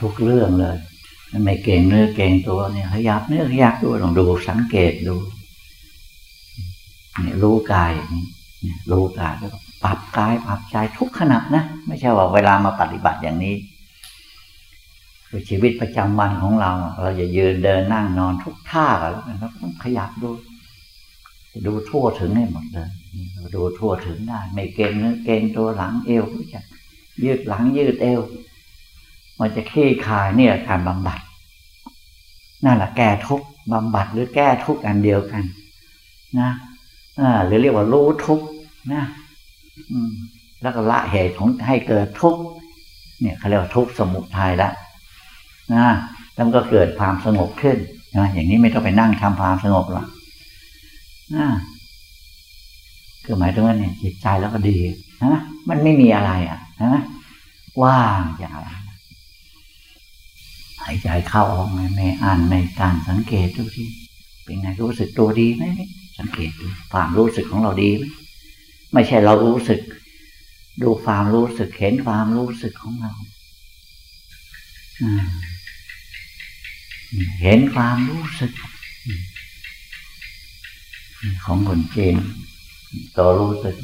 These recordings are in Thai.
ทุกเรื่องเลย ไม่เก่งเนื้อเก่งตัวเนี่ยขยับเนื้อขยับตัวลองดูสังเกตดู เนี่ยรู้กายอย่างนี้รู้กายแล้วก็ปรับกายปรับใจทุกขณะนะไม่ใช่ว่าเวลามาปฏิบัติอย่างนี้ คือชีวิตประจำวันของเรา เราจะยืนเดินนั่งนอนทุกท่าแล้วเราต้องขยับดูดูทั่วถึงให้หมดเลยดูทั่วถึงได้ ไม่เก่งเนื้อเก่งตัวหลังเอวรู้จักยืดหลังยืดเอว มันจะคลี่คลายเนี่ยการบำบัดนั่นแหละแก้ทุกข์บำบัดหรือแก้ทุกอันเดียวกัน นะ อ่าหรือเรียกว่ารู้ทุกข์นะแล้วก็ละเหตุของให้เกิดทุกข์เนี่ยเขาเรียกว่าทุกข์สมุทัยละนะแล้วมันก็เกิดความสงบขึ้นนะอย่างนี้ไม่ต้องไปนั่งทำความสงบหรอกนะคือหมายถึงว่าเนี่ยจิตใจแล้วก็ดีนะมันไม่มีอะไรอะนะว่างจากอะไรหายใจเข้าออกไม่ไม่อ่านในการสังเกตดูที่เป็นไงรู้สึกตัวดีไหม สังเกตดูความรู้สึกของเราดีไหมไม่ใช่เรารู้สึก ดูความรู้สึกเห็นความรู้สึกของเราเห็นความรู้สึก ของคนจีนตัวรู้สึก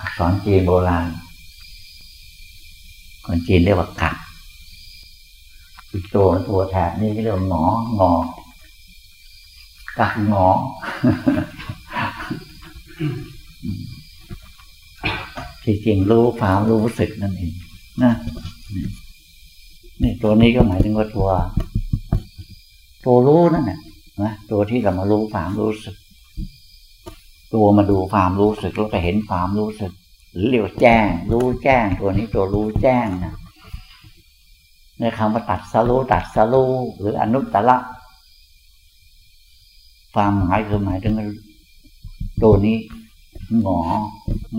อักษรจีนโบราณ คนจีนเรียกว่ากัดอีกตัวตัวแถบนี้เรียกว่าหงองอ กักหงอที่จริงรู้ความรู้สึกนั่นเองนะนี่ตัวนี้ก็หมายถึงว่าตัว ตัวรู้นั่นแหละนะตัวที่เรามารู้ความรู้สึก ตัวมาดูความรู้สึกแล้วก็เห็นความรู้สึกหรือเรียกว่าแจ้ง รู้แจ้ง ตัวนี้ตัวรู้แจ้งนะในคำว่าตัดสรู้ตัดสรู้หรืออนุตตระ ความหมายคือหมายถึงตัวนี้หงอ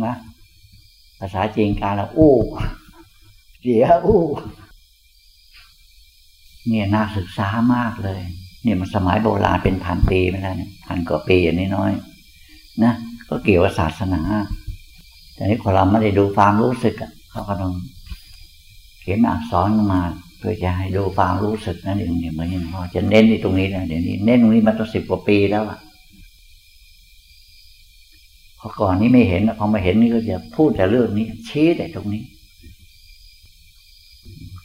นะภาษาจีนกาละอู้เสียอู้เนี่ยน่าศึกษามากเลย เนี่ยมันสมัยโบราณเป็นพันปีมาแล้วเนี่ยพันกว่าปีอย่างน้อยๆนะก็เกี่ยวกับศาสนา แต่นี้คนเราไม่ได้ดูความรู้สึกเขาก็ต้องเขียนอักษรมา เพื่อจะให้ดูความรู้สึกนั่นเองเนี่ยเหมือนอย่างพอจะเน้นในตรงนี้นะเดี๋ยวนี้เน้นตรงนี้มาตั้งสิบกว่าปีแล้วอะพอก่อนนี้ไม่เห็นพอมาเห็นนี่ก็จะพูดแต่เรื่องนี้ ชี้แต่ตรงนี้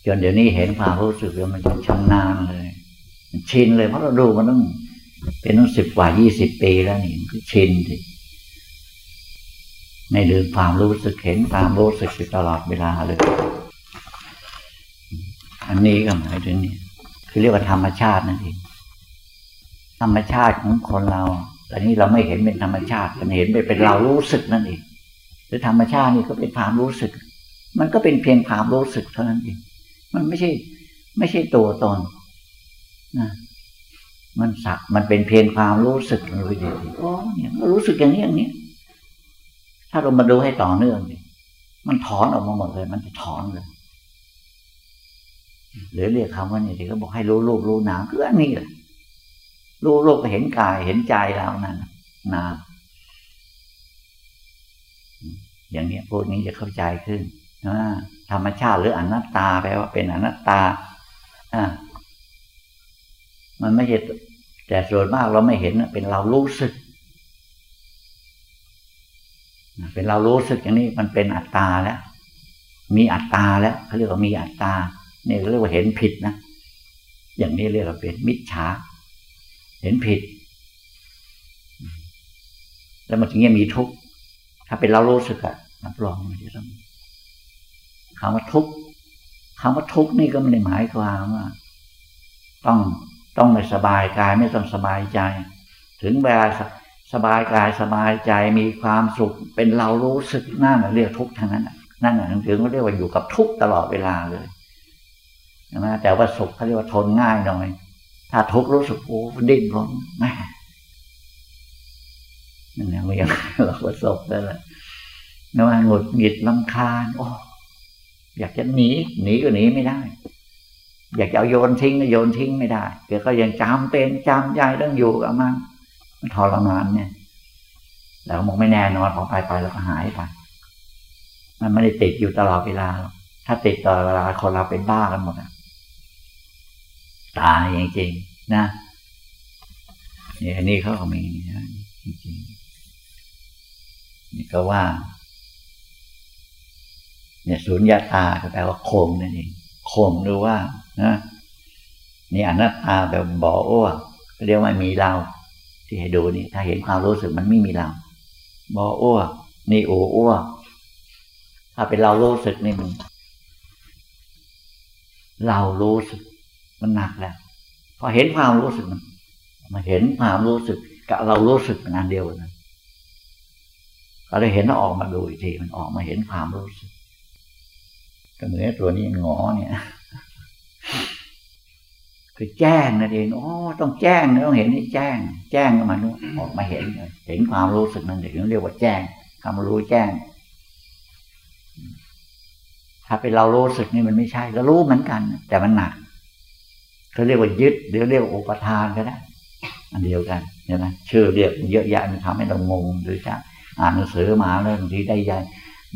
จนเดี๋ยวนี้เห็นความรู้สึกแล้วมันจะชำนาญเลยชินเลยเพราะเราดูมันต้องเป็นตั้งสิบกว่ายี่สิบปีแล้วนี่ก็ชินสิไม่ลืมความรู้สึกเห็นความรู้สึกอยู่ตลอดเวลาเลย อันนี้ก็หมายถึงนี่คือเรียกว่าธรรมชาตินั่นเองธรรมชาติของคนเราแต่นี้เราไม่เห็นเป็นธรรมชาติมันเห็นไปเป็นเรารู้สึกนั่นเองหรือธรรมชาตินี่ก็เป็นความรู้สึก มันก็เป็นเพียงความรู้สึกเท่านั้นเองมันไม่ใช่ ไม่ใช่ตัวตนนะมันสักมันเป็นเพียงความรู้สึกเลยเดียวโอ้เนี่ยรู้สึกอย่างนี้อย่างนี้ถ้าเรามาดูให้ต่อเนื่องดิมันถอนออกมาหมดเลย มันจะถอนเลย หรือเรียกคำว่านี่ที่เขาบอกให้รู้รูปรู้นามคืออันนี้แหละรู้รูปเห็นกายเห็นใจแล้วนั่นนามอย่างนี้พวกนี้จะเข้าใจขึ้นธรรมชาติหรืออนัตตาแปลว่าเป็นอนัตตาอ่ามันไม่ใช่แต่ส่วนมากเราไม่เห็นเป็นเรารู้สึก เป็นเรารู้สึกอย่างนี้มันเป็นอัตตาแล้ว มีอัตตาแล้วเขาเรียกว่ามีอัตตา นี่เรียกว่าเห็นผิดนะ อย่างนี้เรียกว่าเป็นมิจฉา เห็นผิด แล้วมันถึงจะมีทุกข์ ถ้าเป็นเรารู้สึกอะรับรองมันจะต้องคำว่าทุกข์คำว่าทุกข์นี่ก็ไม่ได้หมายความว่า ต้องต้องไม่สบายกายไม่ต้องสบายใจ ถึงเวลาสบายกายสบายใจมีความสุข เป็นเรารู้สึกนั่นเรียกทุกข์ทั้งนั้นนั่นถึงเขาเรียกว่าอยู่กับทุกข์ตลอดเวลาเลย นะแต่ว่าสุขเขาเรียกว่าทนง่ายหน่อย ถ้าทุกข์รู้สึกโอ้ดิ้นรนแม่นั่นแหละมันยังเราประสบได้แหละนว่าหงุดหงิดลำคาญโอ้อยากจะหนีหนีก็หนีไม่ได้ อยากจะเอาโยนทิ้งก็โยนทิ้งไม่ได้เดี๋ยวก็ยังจำเป็นจำใจต้องอยู่กับมันมันทรมานเนี่ยแล้วมองไม่แน่นอนพอไปไปแล้วก็หายไปมันไม่ได้ติดอยู่ตลอดเวลา ถ้าติดตลอดเวลาคนเราเป็นบ้ากันหมดอะ ตายจริงๆนะนี่อันนี้เขาก็มีนะจริงๆนี่ก็ว่า เนี่ยสุญญาตาก็แปลว่าโคมนั่นเองโคมหรือว่านะนี่อนัตตาแบบบ่ออ้วกเรียกว่ามีเรา ที่ให้ดูนี่ถ้าเห็นความรู้สึกมันไม่มีเราบ่ออ้วกนี่โอ้อ้วกถ้าเป็นเรารู้สึกนี่มันเรารู้สึก มันหนักแล้วพอเห็นความรู้สึกมันมาเห็นความรู้สึกกับเรารู้สึกมันอันเดียวกันเราได้เห็นออกมาดูอีกทีมันออกมาเห็นความรู้สึกก็เหมือนตัวนี้งอเนี่ย คือแจ้งนั่นเองอ๋อต้องแจ้งต้องเห็นนี่แจ้ง แจ้งมันออกมาเห็น เห็นความรู้สึกนั่นเองเรียกว่าแจ้งคำรู้แจ้ง ถ้าเป็นเรารู้สึกนี่มันไม่ใช่ก็รู้เหมือนกัน แต่มันหนัก เขาเรียกว่ายึดหรือเรียกอุปทานก็ได้อันเดียวกันใช่ไหมชื่อเรียกเยอะแยะมันทำให้เรางงหรือจะอ่านหนังสือมาแล้วบางทีได้ยัน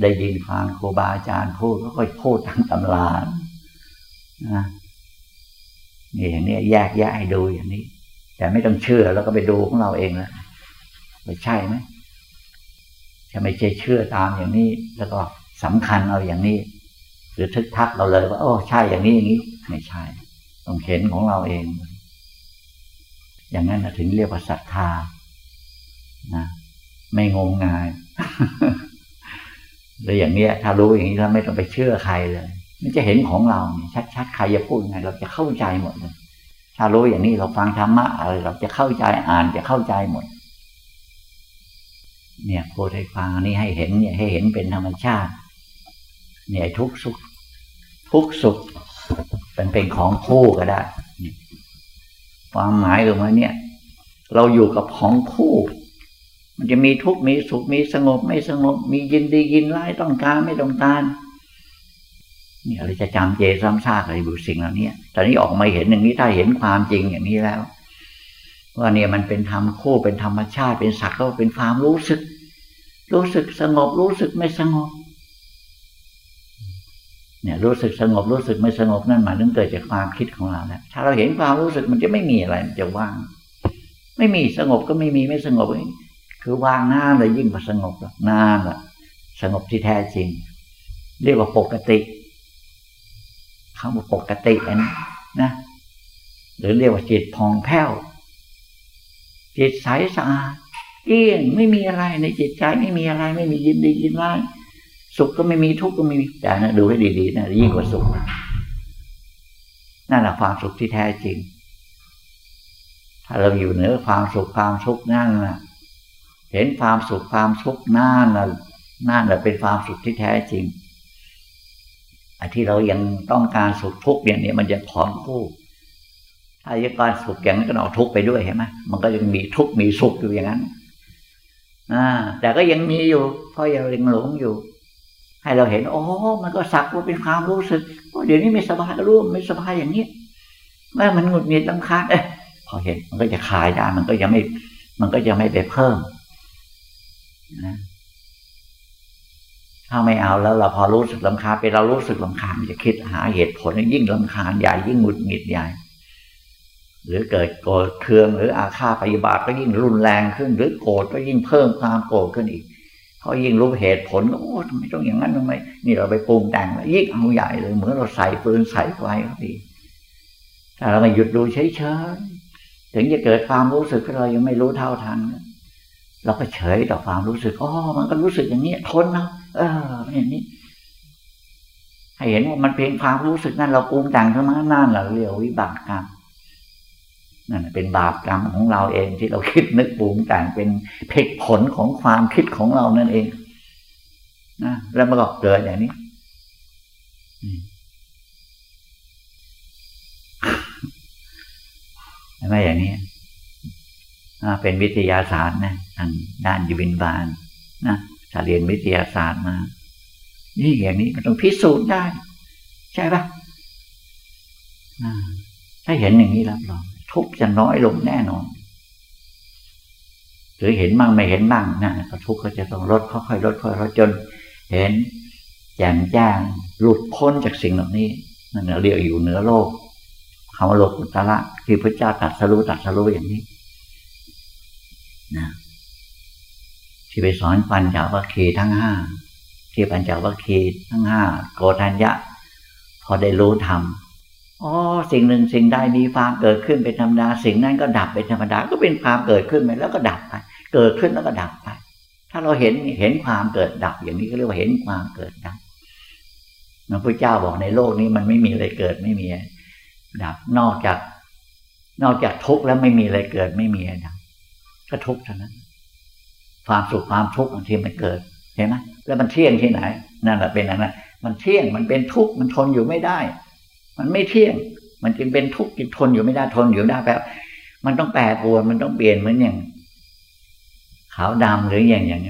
ได้ยินฟังครูบาอาจารย์พูดก็ค่อยพูดทางตำรานะนี่อย่างนี้แยกแยะให้ดูอย่างนี้ แต่ไม่ต้องเชื่อแล้วก็ไปดูของเราเองแล้วไม่ใช่ไหมจะไม่ใช่เชื่อตามอย่างนี้ แล้วก็สำคัญเอาอย่างนี้ หรือทึกทักเราเลยว่าโอ้ใช่อย่างนี้อย่างนี้ ไม่ใช่ ต้องเห็นของเราเอง อย่างนั้นถึงเรียกว่าศรัทธานะไม่งมงายหรืออย่างเนี้ย ถ้ารู้อย่างนี้แล้วไม่ต้องไปเชื่อใครเลย มันจะเห็นของเราเนี่ยชัดๆใครจะพูดไง เราจะเข้าใจหมดเลยถ้ารู้อย่างนี้เราฟังธรรมะอะไรเราจะเข้าใจอ่านจะเข้าใจหมด เนี่ยพูดให้ฟังนี้ให้เห็นเนี่ยให้เห็นเป็นธรรมชาติ เนี่ยทุกสุขทุกสุข เป็นเป็นของคู่ก็ได้ความหมายของมันเนี่ย เราอยู่กับของคู่ มันจะมีทุกข์มีสุขมีสงบไม่สงบ มียินดียินร้ายต้องการไม่ต้องการเนี่ยเราจะจำเจซ้ำซากอะไรอยู่สิ่งเหล่านี้ตอนนี้ออกมาเห็นอย่างนี้ถ้าเห็นความจริงอย่างนี้แล้ว ว่าเนี่ยมันเป็นธรรมคู่เป็นธรรมชาติเป็นสักก็เป็นความรู้สึก รู้สึกสงบรู้สึกไม่สงบ เนี่ยรู้สึกสงบรู้สึกไม่สงบนั่นหมายถึงเกิดจากความคิดของเราแล้วถ้าเราเห็นความรู้สึกมันจะไม่มีอะไรมันจะว่าง ไม่มีสงบก็ไม่มีไม่สงบคือว่างหน้าเลยยิ่งกว่าสงบหน้าละสงบที่แท้จริง เรียกว่าปกติคำว่าปกตินะนะหรือเรียกว่าจิตพองแผ้วจิตใสสะอาดเอี้ยงไม่มีอะไรในจิตใจไม่มีอะไรไม่มียินดียินร้าย สุขก็ไม่มีทุกข์ก็ไม่มีแต่นะดูให้ดีๆนะยิ่งกว่าสุขนั่นแหละความสุขที่แท้จริง ถ้าเราอยู่เหนือความสุขความทุกข์นั่นแหละเห็นความสุขความทุกข์นั่นแหละนั่นแหละเป็นความสุขที่แท้จริงไอ้ที่เรายังต้องการสุขทุกข์อย่างนี้มันจะของคู่ถ้ายังการสุขอย่างนั้นก็เอาทุกข์ไปด้วยเห็นไหมมันก็ยังมีทุกข์มีสุขอยู่อย่างนั้นอ่าแต่ก็ยังมีอยู่เพราะยังหลงอยู่ ให้เราเห็นโอ้มันก็สักว่าเป็นความรู้สึกเดี๋ยวนี้ไม่สบายก็รู้ไม่สบายอย่างนี้แม่มันหงุดหงิดลำคาญเอ๊ะพอเห็นมันก็จะคลายได้มันก็ยังไม่ มันก็จะไม่ไปเพิ่มนะถ้าไม่เอาแล้วเราพอรู้สึกลำคาญไปเรารู้สึกลำคาญจะคิดหาเหตุผลยิ่งลำคาญใหญ่ยิ่งหงุดหงิดใหญ่หรือเกิดโกรธเคืองหรืออาฆาตปฏิบัติก็ยิ่งรุนแรงขึ้น หรือโกรธก็ยิ่งเพิ่มความโกรธขึ้นอีก เขายิ่งรู้เหตุผลโอ้ทำไมต้องอย่างนั้นทำไม นี่เราไปปรุงแต่งยิ่งเอาใหญ่เลยเหมือนเราใส่ปืนใส่ไฟก็ดีถ้าเราไม่หยุดดูเฉยๆถึงจะเกิดความรู้สึกที่เรายังไม่รู้เท่าทันเราก็เฉยต่อความรู้สึกอ๋อมันก็รู้สึกอย่างนี้ทนนะเอออย่างนี้ให้เห็นว่ามันเพียงความรู้สึกนั่นเราปรุงแต่งเท่านั้นนั่นแหละเรียกวิบากกรรม นั่นเป็นบาปกรรมของเราเองที่เราคิดนึกปรุงแต่งเป็นเพกผลของความคิดของเรานั่นเองนะแล้วมันก็เกิดอย่างนี้ไม่อย่างนี้เป็นวิทยาศาสตร์นะทางด้านยูวินบาลนะถ้าเรียนวิทยาศาสตร์มา นี่อย่างนี้มันต้องพิสูจน์ได้ ใช่ปะถ้าเห็นอย่างนี้รับรอง ทุกจะน้อยลงแน่นอนหรือเห็นบ้างไม่เห็นบ้างนะก็ทุกข์ก็จะต้องลดค่อยๆลดค่อยๆลดจน เห็นแจ่มแจ้งหลุดพ้นจากสิ่งเหล่านี้นั่นเรียกอยู่เหนือโลกคำว่าโลกุตระที่พระเจ้าตัดสรู้ตัดสรู้อย่างนี้นะที่ไปสอนปัญจวัคคีย์ทั้งห้าที่ปัญจวัคคีย์ทั้งห้าโกธัญญะ พอได้รู้ธรรม อ๋อสิ่งหนึ่งสิ่งใดมีความเกิดขึ้นเป็นธรรมดา สิ่งนั้นก็ดับเป็นธรรมดาก็เป็นความเกิดขึ้นไปแล้วก็ดับไป เกิดขึ้นแล้วก็ดับไป ถ้าเราเห็นเห็นความเกิดดับอย่างนี้ก็เรียกว่าเห็นความเกิดดับพระพุทธเจ้าบอกในโลกนี้มันไม่มีอะไรเกิดไม่มีดับนอกจาก นอกจากทุกข์แล้วไม่มีอะไรเกิดไม่มีดับก็ทุกข์เท่านั้น ความสุขความทุกข์บางทีมันเกิดเห็นไหมแล้วมันเที่ยงที่ไหน นั่นแหละเป็นอันนั้นมันเที่ยงมันเป็นทุกข์มันทนอยู่ไม่ได้ มันไม่เที่ยง มันจึงเป็นทุกข์จิตทนอยู่ไม่ได้ทนอยู่ได้แปบมันต้องแปรปรวนมันต้องเปลี่ยนเหมือนอย่าง ขาวดำหรืออย่างอย่าง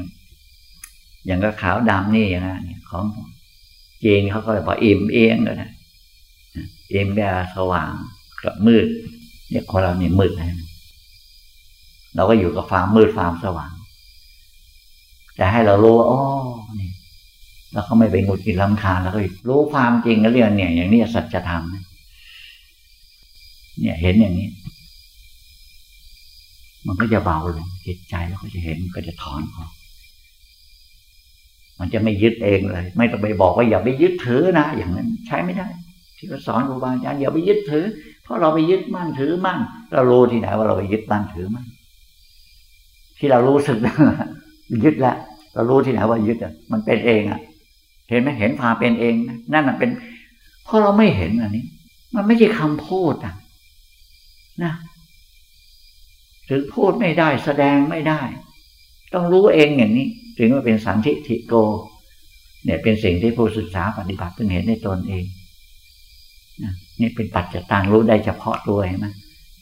อย่างก็ขาวดำนี่อย่างนะของจีนเขาก็เลยบอกอิ่มเอียงเลยนะอิ่มแบบสว่างกับมืดเนี่ยคนเราเนี่ยมืดนะเราก็อยู่กับความมืดความสว่าง แต่ให้เรารู้ว่าอ๋อนี่ เราก็ไม่ไปงุดกินลำคาแล้วก็รู้ความจริงก็เรื่องเนี่ย อย่างนี้สัจธรรมเนี่ยเห็นอย่างนี้ มันก็จะเบาลงจิตใจแล้วก็จะเห็นก็จะถอนออกมันจะไม่ยึดเองเลย ไม่ต้องไปบอกว่าอย่าไปยึดถือนะอย่างนั้น ใช้ไม่ได้ ที่เราสอนครูบาอาจารย์อย่าไปยึดถือ เพราะเราไปยึดมั่นถือมั่นเรารู้ที่ไหนว่าเราไปยึดมั่นถือมั่นที่เรารู้สึกยึดแล้วเรารู้ที่ไหนว่ายึดอะมันเป็นเองอะ เห็นไหมเห็นความเป็นเองนั่นน่ะเป็นเพราะเราไม่เห็นอันนี้ มันไม่ใช่คำพูดอะนะถึงพูดไม่ได้แสดงไม่ได้ ต้องรู้เองอย่างนี้ ถึงว่าเป็นสันทิฐิโก เนี่ยเป็นสิ่งที่ผู้ศึกษาปฏิบัติเพิ่งเห็นในตนเองนี่เป็นปัจจตังรู้ได้เฉพาะตัวเห็นไหม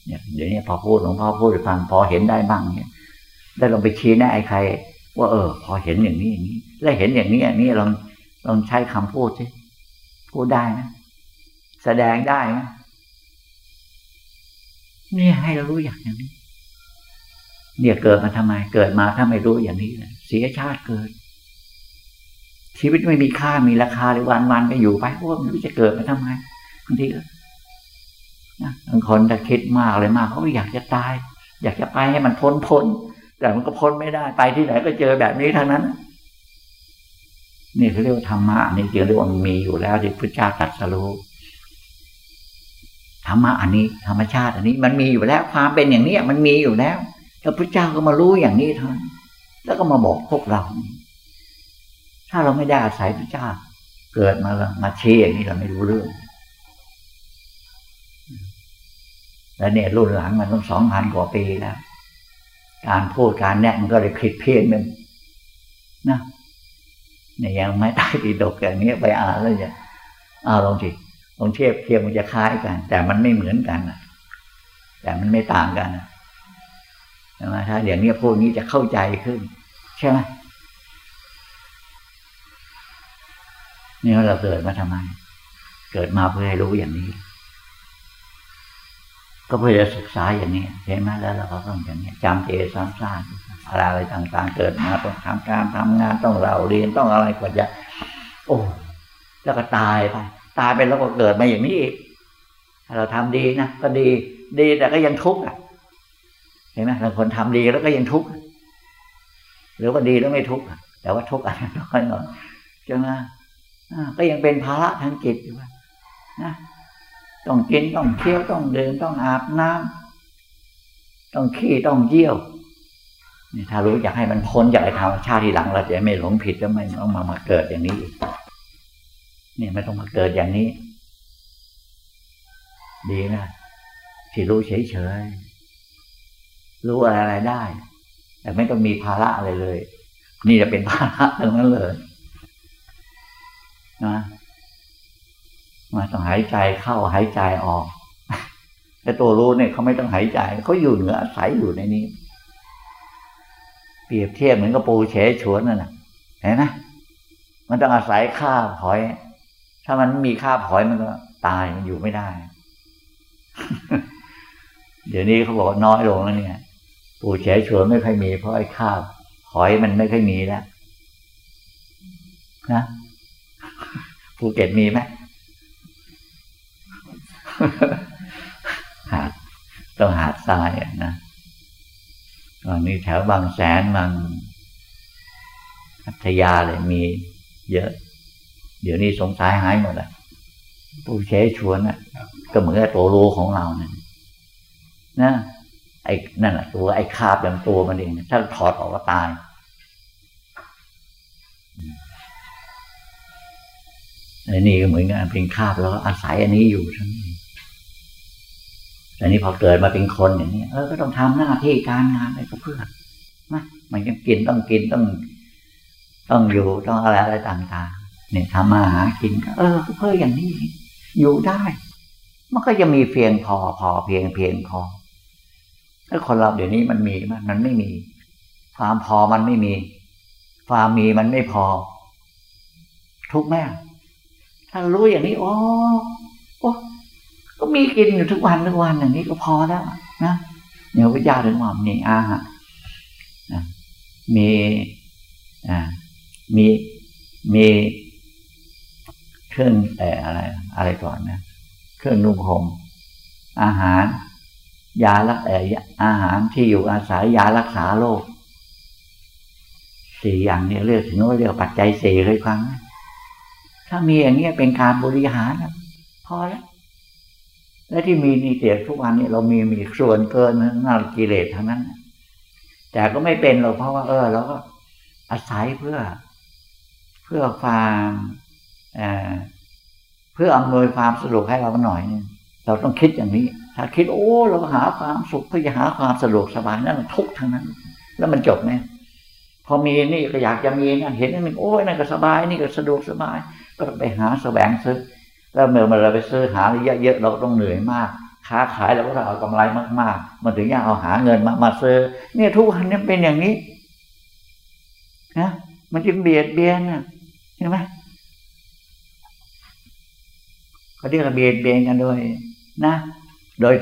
เนี่ยเดี๋ยวนี้พอพูดหลวงพ่อพูดฟังพอเห็นได้บ้างเนี่ยได้ลองไปชี้แนะไอ้ใคร ว่าเออ พอเห็นอย่างนี้อย่างนี้ แล้วเห็นอย่างนี้อย่างนี้ลอง ลองใช้คำพูดสิพูดได้นะแสดงได้นะนี่ให้เรารู้อย่างนี้ เนี่ยเกิดมาทำไม เกิดมาถ้าไม่รู้อย่างนี้เสียชาติเกิด ชีวิตไม่มีค่ามีราคาเลยวันวันก็อยู่ไปพวกมันจะเกิดมาทำไมบางทีนะบางคนจะคิดมากเลยมากเขาอยากจะตาย อยากจะไปให้มันพ้นพ้นแต่มันก็พ้นไม่ได้ไปที่ไหนก็เจอแบบนี้ทั้งนั้น นี่เขาเรียกว่าธรรมะอันี่จึงเรียกว่ามันมีอยู่แล้วที่พระเจ้าตรัสรู้ธรรมะอันนี้ธรรมชาติ อันนี้มันมีอยู่แล้วความเป็นอย่างนี้มันมีอยู่แล้ว แล้วพระเจ้าก็มารู้อย่างนี้เท่านั้นแล้วก็มาบอกพวกเรา ถ้าเราไม่ได้อาศัยพระเจ้า เกิดมามาเชี่อย่างนี้เราไม่รู้เรื่อง แล้วเนี่ยรุ่นหลังมันต้องสองพันกว่าปีแล้ว การพูดการแนะมันก็เลยคิดเพี้ยนมันนะ เนี่ยยังไม่ได้ดีดกอย่างนี้ไปอ่านแล้วจะเอาลองสิลองเทียบเทียบมันจะคล้ายกัน แต่มันไม่เหมือนกันนะแต่มันไม่ต่างกันนะใช่ไหมถ้าอย่างนี้พวกนี้จะเข้าใจขึ้น ใช่ไหมนี่เราเกิดมาทำไม เกิดมาเพื่อให้รู้อย่างนี้ ก็เพื่อจะศึกษาอย่างนี้เห็นไหมแล้วเราก็ต้องอย่างนี้จำเจซ้ำซาก อะไรต่างๆ เกิดมาต้องทำการทำงานต้องเราเรียนต้องอะไรกว่าจะ โอ้แล้วก็ตายไปตายไปแล้วก็เกิดมาอย่างนี้อีกเราทำดีนะก็ดี ดีแต่ก็ยังทุกข์อะ เห็นไหมบางคนทำดีแล้วก็ยังทุกข์หรือว่าดีแล้วไม่ทุกข์แต่ว่าทุกข์อะไรน้อยหน่อยใช่ไหมก็ยังเป็นภาระทางจิตอยู่นะต้องกินต้องเคี้ยวต้องเดินต้องอาบน้ำต้องขี้ต้องเยี่ยว นี่ถ้ารู้อยากให้มันพ้นจากไอ้ธรรมชาติที่หลังเราจะไม่หลงผิดแล้วไม่ต้องมามาเกิดอย่างนี้อีกนี่ไม่ต้องมาเกิดอย่างนี้ ดีนะที่รู้เฉยๆรู้อะไรไรได้ แต่ไม่ต้องมีภาระอะไรเลย นี่จะเป็นภาระทั้งนั้นเลยนะมาต้องหายใจเข้าหายใจออกแต่ตัวรู้เนี่ยเขาไม่ต้องหายใจเขาอยู่เหนืออาศัยอยู่ในนี้ เปรียบเทียบเหมือนกับปูเฉฉวนนั่นแหละเห็นไหมมันต้องอาศัยข้าหอย ถ้ามันมีข้าหอยมันก็ตายมันอยู่ไม่ได้ เดี๋ยวนี้เขาบอกน้อยลงแล้วเนี่ยปูเฉฉวนไม่ค่อยมี เพราะไอ้ข้าหอยมันไม่ค่อยมีแล้วนะภูเก็ตมีไหมหาดต้องหาดทรายนะ ตอนนี้แถวบางแสนบางพัทยาเลยมีเยอะ เดี๋ยวนี้สงสัยหายหมดแล้วผู้เชชวนน่ะ ก็เหมือนตัวรู้ของเราเนี่ยนะไอ้นั่นแหละตัวไอ้คาบอย่างตัวมันเองถ้าถอดออกก็ตายไอ้นี่ก็เหมือนกันเป็นคาบแล้วอาศัยอันนี้อยู่ทั้งนี้ แต่นี้พอเกิดมาเป็นคนอย่างนี้เออก็ต้องทำหน้าที่การงานอะไรก็เพื่อนะมันก็กินต้องกินต้อง ต้องอยู่ต้องอะไรอะไรต่างๆเนี่ยทำมาหากินก็เออเพื่ออย่างนี้ อยู่ได้ มันก็จะมีเพียงพอพอเพียงเพียงพอถ้าคนเราเดี๋ยวนี้มันมีมันมันไม่มี ความพอมันไม่มี ความมีมันไม่พอ ทุกแม่ถ้ารู้อย่างนี้โอ้โอ้ ก็มีกินอยู่ทุกวันทุกวันอย่างนี้ก็พอแล้วนะเนี่ยพระเจ้าถึงว่ามีอาหารมีอ่ามีมีเครื่องแต่อะไร อะไรก่อนนะเครื่องนุ่งห่มอาหาร ยาลักเออาหารที่อยู่อาศัยยารักษาโรคสี่อย่างนี้เรียกถึงว่าเรียกปัจจัยสี่เคยฟังถ้ามีอย่างนี้เป็นการบริหารพอแล้ว และที่มีนี่เสียทุกวันนี้เรามีมีส่วนเกินนั่นกิเลสทั้งนั้น แต่ก็ไม่เป็นหรอกเพราะว่า เออเราก็อาศัยเพื่อ เพื่อความเพื่ออำนวยความสะดวกให้เราหน่อยนึงเราต้องคิดอย่างนี้ ถ้าคิดโอ้เราหาความสุขเพื่อจะหาความสะดวกสบายนั่นทุกทั้งนั้น แล้วมันจบไหมพอมีนี่ก็อยากจะมีนะเห็นนั่นโอ้ยนั่นก็สบาย นี่ก็สะดวกสบาย ก็ไปหาแสวงซื้อ แล้วเมื่อเราไปซื้อหาเยอะๆเราต้องเหนื่อยมาก ค้าขายเราก็ต้องเอากำไรมากๆ มันถึงอยากเอาหาเงินมามาซื้อ เนี่ยทุกวันนี้เป็นอย่างนี้นะมันจึงเบียดเบียนนะเห็นไหมเขาเรียกเบียดเบียนกันโดยนะ โดย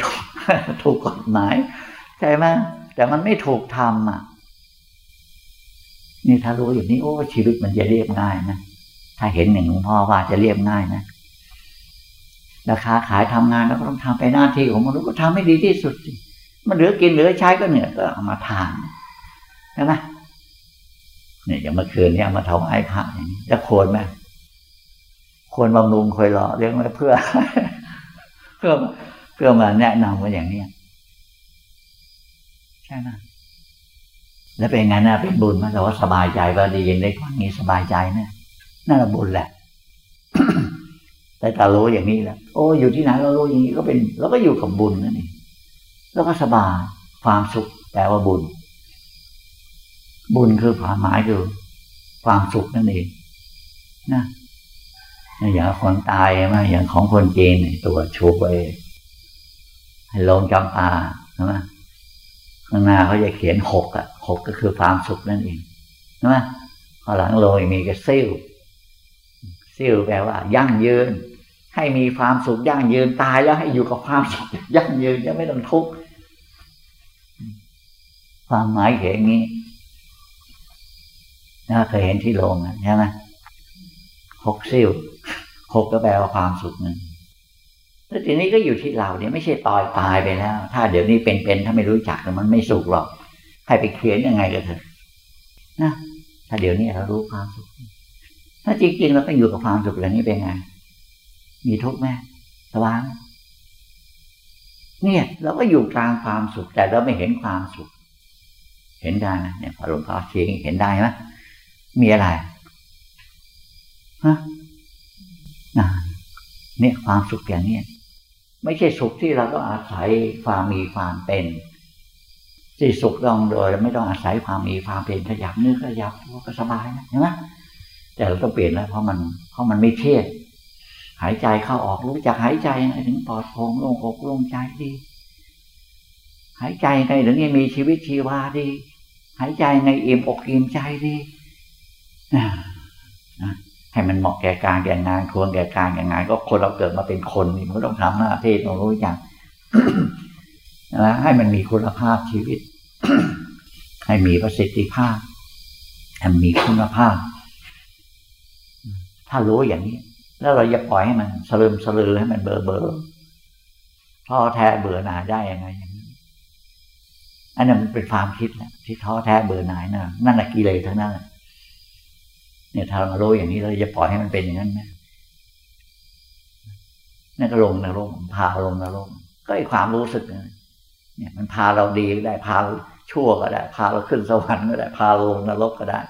ถูกกฎหมายใช่ไหมแต่มันไม่ถูกทำอะ นี่ถ้ารู้อย่างนี้โอ้ชีวิตมันจะเรียบง่ายนะถ้าเห็นหนึ่งหลวงพ่อว่าจะเรียบง่ายนะ ราคาขายทำงานแล้วก็ต้องทำไปหน้าที่ของมนุษย์ก็ทำให้ดีที่สุดมันเหลือกินเหลือใช้ก็เหนื่อยก็เอามาทานใช่ไหมเนี่ยอย่างเมื่อคืนเนี่ยมาถวายพระอย่างนี้จะควรไหมควรบำรุงคอยรอเลี้ยงไว้เพื่อ เพื่อเพื่อมาแนะนำว่าอย่างเนี้ยใช่ไหมแล้วเป็นไงนะเป็นบุญมาแต่ว่าสบายใจว่าดียินได้ฟังนี้สบายใจนะนั่นแหละบุญแหละ แต่ตารู้อย่างนี้แล้วโอ้อยู่ที่ไหนเรารู้อย่างนี้ก็เป็นเราก็อยู่กับบุญนั่นเองแล้วก็สบายความสุขแปลว่าบุญ บุญคือความหมายคือความสุขนั่นเองนะอย่างคนตายมาอย่างของคนจีนตัวชุบไปให้ลงจำปาใช่ไหมข้างหน้าเขาจะเขียนหกอะหกก็คือความสุขนั่นเองใช่ไหมพอหลังโรยมีกระซิ่วซิ่วแปลว่า ยั่งยืน ให้มีความสุขยั่งยืนตายแล้วให้อยู่กับความสุขยั่งยืนจะไม่ต้องทุกข์ความหมายเขียนนี้น่าเคยเห็นที่โรงใช่ไหมหกซิ่วหกก็แปลว่าความสุขหนึ่งแล้วทีนี้ก็อยู่ที่เราเนี่ยไม่ใช่ตายตายไปแล้ว ถ้าเดี๋ยวนี้เป็นๆถ้าไม่รู้จักมันไม่สุขหรอก ให้ไปเขียนยังไงก็เถอะนะถ้าเดี๋ยวนี้เรารู้ความสุขถ้าจริงๆเราก็อยู่กับความสุขอย่างนี้เป็นไง มีทุกข์ไหมสว่างเนี่ยเราก็อยู่กลางความสุข แต่เราไม่เห็นความสุข เห็นได้นะเนี่ยพอหลวงพ่อชี้เห็นได้ไหมมีอะไรฮะนะเนี่ยความสุขอย่างนี้ไม่ใช่สุขที่เราต้องอาศัยความมีความเป็นที่สุขต้องโดยไม่ต้องอาศัยความมีความเป็นขยับนื้อขยับตัวก็สบายนะใช่ไหมแต่เราต้องเปลี่ยนแล้วเพราะมันเพราะมันไม่เที่ยง หายใจเข้าออกรู้จักหายใจไงถึงปลอดโปร่งโล่งอกโล่งใจดี หายใจไงถึงยังมีชีวิตชีวาดี หายใจไงอิ่มอกอิ่มใจดีให้มันเหมาะแก่การแก่งานควรแก่การแก่งาน ก็คนเราเกิดมาเป็นคนมันก็ต้องทำหน้าที่ต้องรู้จักนะให้มันมีคุณภาพชีวิต ให้มีประสิทธิภาพให้มีคุณภาพ ถ้ารู้อย่างนี้ แล้วเราจะปล่อยให้มันสลืมสลือให้มันเบอเบอท้อแท้เบื่อหน่ายได้ยังไงอย่างนี้อันนั้นมันเป็นความคิดแหละที่ท้อแท้เบื่อหน่ายนั่นนั่นแหละกิเลสทั้งนั้นเนี่ยถ้าเรารู้อย่างนี้เราจะปล่อยให้มันเป็นอย่างนั้นไหมนั่นก็ลงนรกพาลงนรกก็ไอความรู้สึกเนี่ย มันพาเราดีก็ได้พาชั่วก็ได้ พาเราขึ้นสวรรค์ก็ได้ พาลงนรกก็ได้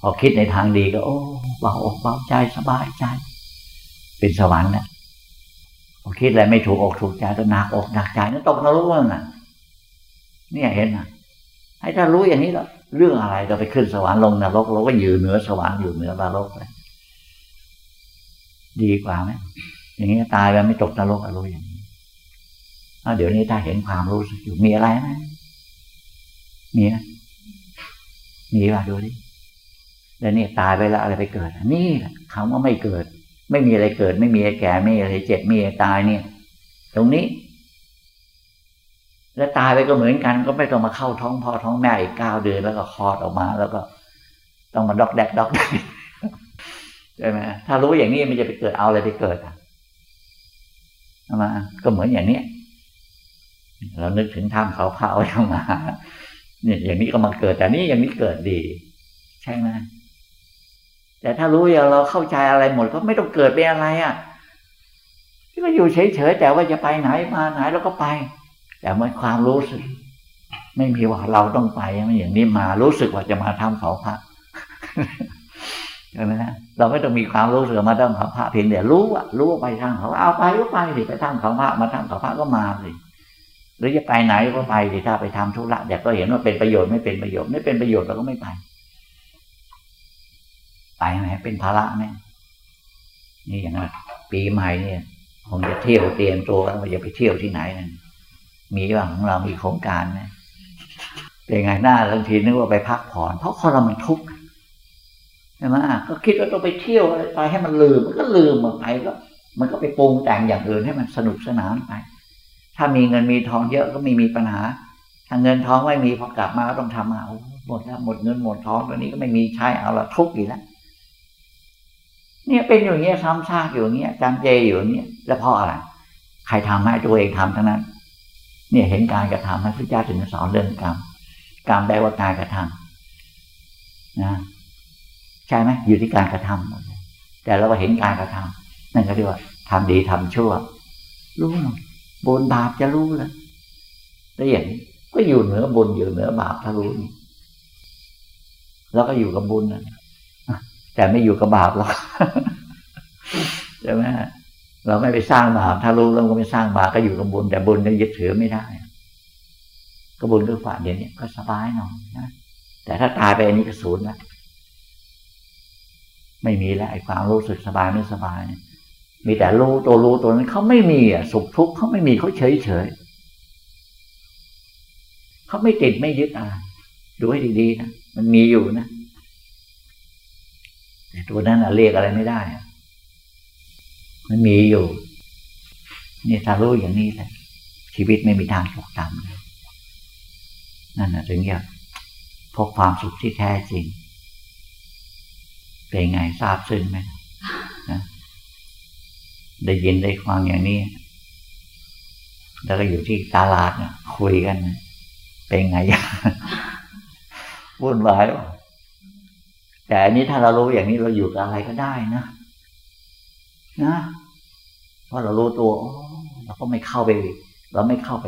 พอคิดในทางดีก็ โอ้ เบาอกเบาใจสบายใจ เป็นสวรรค์นะคิดอะไรไม่ถูกอกถูกใจก็หนักอกหนักใจนั่นตกนรกแล้วน่ะเนี่ยเห็นนะให้ถ้ารู้อย่างนี้แล้วเรื่องอะไรเราไปขึ้นสวรรค์ลงนรกเราก็อยู่เหนือสวรรค์อยู่เหนือนรกเลยดีกว่าไหมอย่างนี้ตายไปไม่ตกนรกอรู้อย่างนี้เดี๋ยวนี้ถ้าเห็นความรู้สึกอยู่มีอะไรไหมมีไหมมีป่ะดูดิ แล้วนี่ตายไปแล้วอะไรไปเกิด นี่คำว่าไม่เกิด ไม่มีอะไรเกิด ไม่มีอะไรแก่ไม่มีอะไรเจ็บไม่มีอะไรตายเนี่ย ตรงนี้ แล้วตายไปก็เหมือนกัน ก็ไม่ต้องมาเข้าท้องพ่อท้องแม่อีกเก้าเดือนแล้วก็คลอดออกมา แล้วก็ ต้องมาดอกแดกดอกแดกใช่ไหมถ้ารู้อย่างนี้มันจะไปเกิดเอาอะไรไปเกิดอะมาก็เหมือนอย่างเนี้ยเรานึกถึงถ้ำเขาพาไว้เข้ามาเนี่ยอย่างนี้ก็มาเกิดแต่นี่อย่างนี้เกิดดี ใช่ไหม แต่ถ้ารู้อย่างเราเข้าใจอะไรหมดก็ไม่ต้องเกิดเป็นอะไรอะที่ก็อยู่เฉยๆแต่ว่าจะไปไหนมาไหนเราก็ไป แต่เมื่อความรู้สึก ไม่มีว่าเราต้องไปอย่างนี้มารู้สึกว่าจะมาทำเขาพระใช่ไหมนะเราไม่ต้องมีความรู้สึกมาทำเขาพระเพียงแต่รู้ว่ารู้ว่าไปทางเขาเอาไปก็ไปสิไปทำเขาพระมาทำเขาพระก็มาสิหรือจะไปไหนก็ไปสิถ้าไปทำธุระแต่ก็เห็นว่าเป็นประโยชน์ไม่เป็นประโยชน์ไม่เป็นประโยชน์เราก็ไม่ไป ไปไหมเป็นภาระไหมนี่อย่างนั้นปีใหม่เนี่ยคงจะเที่ยวเตรียมตัวว่าจะไปเที่ยวที่ไหนนั่นมีว่าของเรามีโครงการไหมเป็นไงหน้าบางทีนึกว่าไปพักผ่อนเพราะคนเรามันทุกข์ใช่ไหมก็คิดว่าต้องไปเที่ยวอะไรไปให้มันลืม มันก็ลืมไปก็ มันก็ไปปรุงแต่งอย่างอื่นให้มันสนุกสนานไป ถ้ามีเงินมีทองเยอะก็ไม่มีปัญหา ถ้าเงินทองไม่มีพอกลับมาก็ต้องทำเอาหมดแล้วหมดเงินหมดทองตอนนี้ก็ไม่มีใช้เอาละทุกข์อีกแล้ว เนี่ยเป็นอย่างเงี้ยซ้ำซากอยู่เงี้ยจำเจอยู่เงี้ยแล้วเพราะอะไรใครทำให้ตัวเองทำทั้งนั้น เนี่ยเห็นการกระทำให้พระเจ้าถึงสอนเรื่องกรรมกรรมแปลว่าการกระทำนะใช่ไหมอยู่ที่การกระทำแต่เราก็เห็นการกระทำนั่นก็เรียกว่าทำดีทำชั่ว รู้หมบุญบาปจะรู้แล้วล้วอย่างนี้ก็อยู่เหนือบุญอยู่เหนือบาปถ้ารู้นี่แล้วก็อยู่กับบุญนะ แต่ไม่อยู่กับบาปหรอกใช่ไหมเราไม่ไปสร้างบาปถ้ารู้เราก็ไม่สร้างบาปก็อยู่กับบุญแต่บุญก็ยึดถือไม่ได้ก็บุญก็ฝ่าเดี๋ยวนี้ก็สบายหน่อยนะแต่ถ้าตายไปอันนี้ก็ศูนย์ละไม่มีแล้วไอ้ความรู้สึกสบายไม่สบาย มีแต่รู้ตัวรู้ตัวนั้นเขาไม่มีอะสุขทุกข์เขาไม่มีเขาเฉยเฉยเขาไม่ติดไม่ยึดอะไรดูให้ดีๆนะมันมีอยู่นะ ต่ตัวนั้นเรียกอะไรไม่ได้ มันมีอยู่ นี่ถ้ารู้อย่างนี้แหละชีวิตไม่มีทางตกต่ำนั่นแหะถึงจะพบความสุขที่แท้จริง เป็นไงทราบซึ้งไหมนะได้ยินได้ฟังอย่างนี้ แล้วก็อยู่ที่ตลาดนี่ยคุยกัน เป็นไงวุ่นวาย แต่อันนี้ถ้าเรารู้อย่างนี้เราอยู่กับอะไรก็ได้นะ นะเพราะเรารู้ตัวเราก็ไม่เข้าไป เราไม่เข้าไป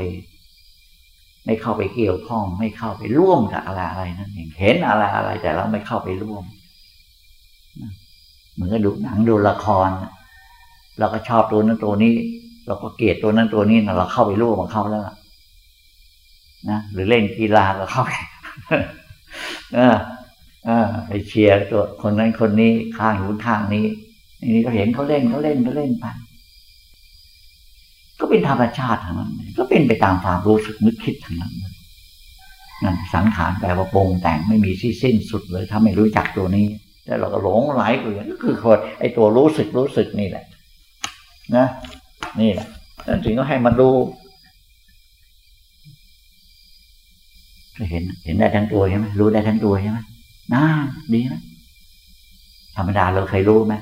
ไม่เข้าไปเกี่ยวข้อง ไม่เข้าไปร่วมกับอะไรอะไรนั่นเองเห็นอะไรอะไร แต่เราไม่เข้าไปร่วมเหมือนกับดูหนังดูละครเราก็ชอบตัวนั้นตัวนี้ เราก็เกลียดตัวนั้นตัวนี้นะเราเข้าไปร่วมกับเขาแล้วนะหรือเล่นกีฬาเราเข้าไปเออ ออไปเชียร์ตัวคนนั้นคนนี้ข้างหูข้างนี้นี่ก็เห็นเขาเล่นเขาเล่นเขาเล่นไปก็เป็นธรรมชาติทั้งนั้นก็เป็นไปตามความรู้สึกนึกคิดทั้งนั้นนั่นสังขารแปลว่าปรงแต่งไม่มีที่สิ้นสุดเลย ถ้าไม่รู้จักตัวนี้แล้วเราก็หลงไหลไปก็คือคนไอ้ตัวรู้สึกรู้สึกนี่แหละ นะ นี่แหละนั่นถึงก็ให้มาดูเห็น เห็นได้ทั้งตัวใช่ไหมรู้ได้ทั้งตัวใช่ไหม น่าดีไหมธรรมดาเราเคยรู้ไหม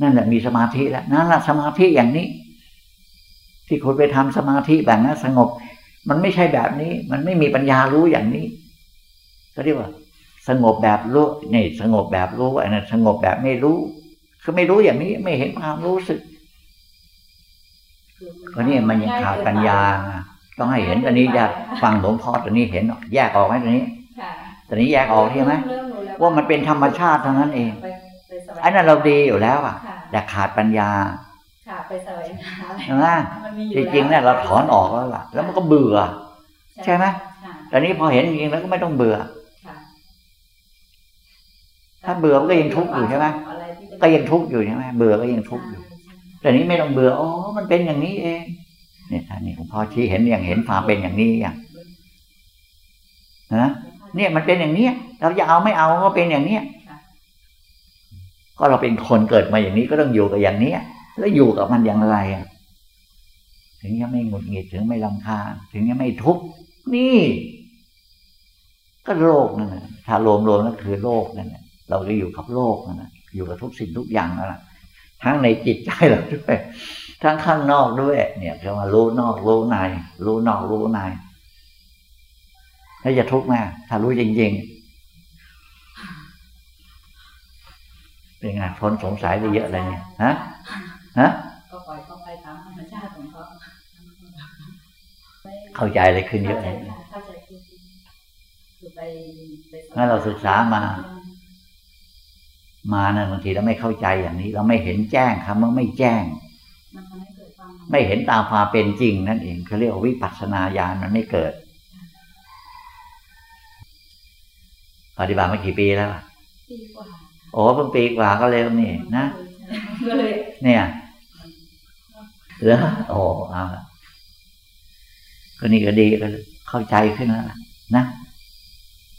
นั่นแหละมีสมาธิแล้วนั่นแหละสมาธิอย่างนี้ ที่คุณไปทำสมาธิแบบนั้นสงบ มันไม่ใช่แบบนี้ มันไม่มีปัญญารู้อย่างนี้ ก็เรียกว่า สงบแบบรู้นี่สงบแบบรู้อันนั้นสงบแบบไม่รู้ คือไม่รู้อย่างนี้ไม่เห็นความรู้สึกก็นี่มันยังขาดปัญญา ต้องให้เห็นตอนนี้อยากฟังหลวงพ่อตอนนี้เห็นแยกออกไหมตอนนี้ ตอนนี้แยกออกใช่ไหมว่ามันเป็นธรรมชาติเท่านั้นเองอันนั้นเราดีอยู่แล้วอะแต่ขาดปัญญาค่ะไปแสวงหาใช่ไหมจริงๆเนี่ยเราถอนออกแล้วล่ะ แล้วมันก็เบื่อ ใช่ไหมแต่นี้พอเห็นจริงแล้วก็ไม่ต้องเบื่อถ้าเบื่อมันก็ยังทุกข์อยู่ใช่ไหมก็ยังทุกข์อยู่ใช่ไหมเบื่อก็ยังทุกข์อยู่ แต่นี้ไม่ต้องเบื่ออ๋อมันเป็นอย่างนี้เองเนี่ยท่านนี่หลวงพ่อชี้เห็นอย่างเห็นความเป็นอย่างนี้อย่างนะ เนี่ยมันเป็นอย่างเนี้ย เราจะเอาไม่เอาก็เป็นอย่างเนี้ยก็เราเป็นคนเกิดมาอย่างนี้ก็ต้องอยู่กับอย่างเนี้ย แล้วอยู่กับมันอย่างไรอะถึงยังไม่หงุดหงิดถึงไม่ลำคาญถึงยังไม่ทุกข์นี่ ก็โลกนั่นแหละถ้ารวมรวมก็คือโลกนั่นแหละเราจะอยู่กับโลกนั่นแหละอยู่กับทุกสิ่งทุกอย่างนั่นแหละทั้งในจิตใจเราด้วยทั้งข้างนอกด้วย เนี่ยเรียกว่ารู้นอกรู้ในรู้นอกรู้ใน แล้วจะทุกข์ไหมถ้ารู้จริง ๆ เป็นไงพ้นสงสัยไปเยอะเลยเนี่ยฮะฮะก็ปล่อยเขาไปตามธรรมชาติของเขาเข้าใจเลยขึ้นเยอะเลยถ้าเราศึกษามา มานะบางทีเราไม่เข้าใจอย่างนี้ เราไม่เห็นแจ้งคำว่าไม่แจ้ง ไม่เห็นตามความเป็นจริงนั่นเองเขาเรียกว่าวิปัสสนาญาณมันไม่เกิด ปฏิบัติมากี่ปีแล้วปีกว่าโอ้เพิ่งปีกว่าก็เร็วนี่นะเนี่ยเหรอโอ้เอาก็นี่ก็ดีก็เข้าใจขึ้นแล้วนะ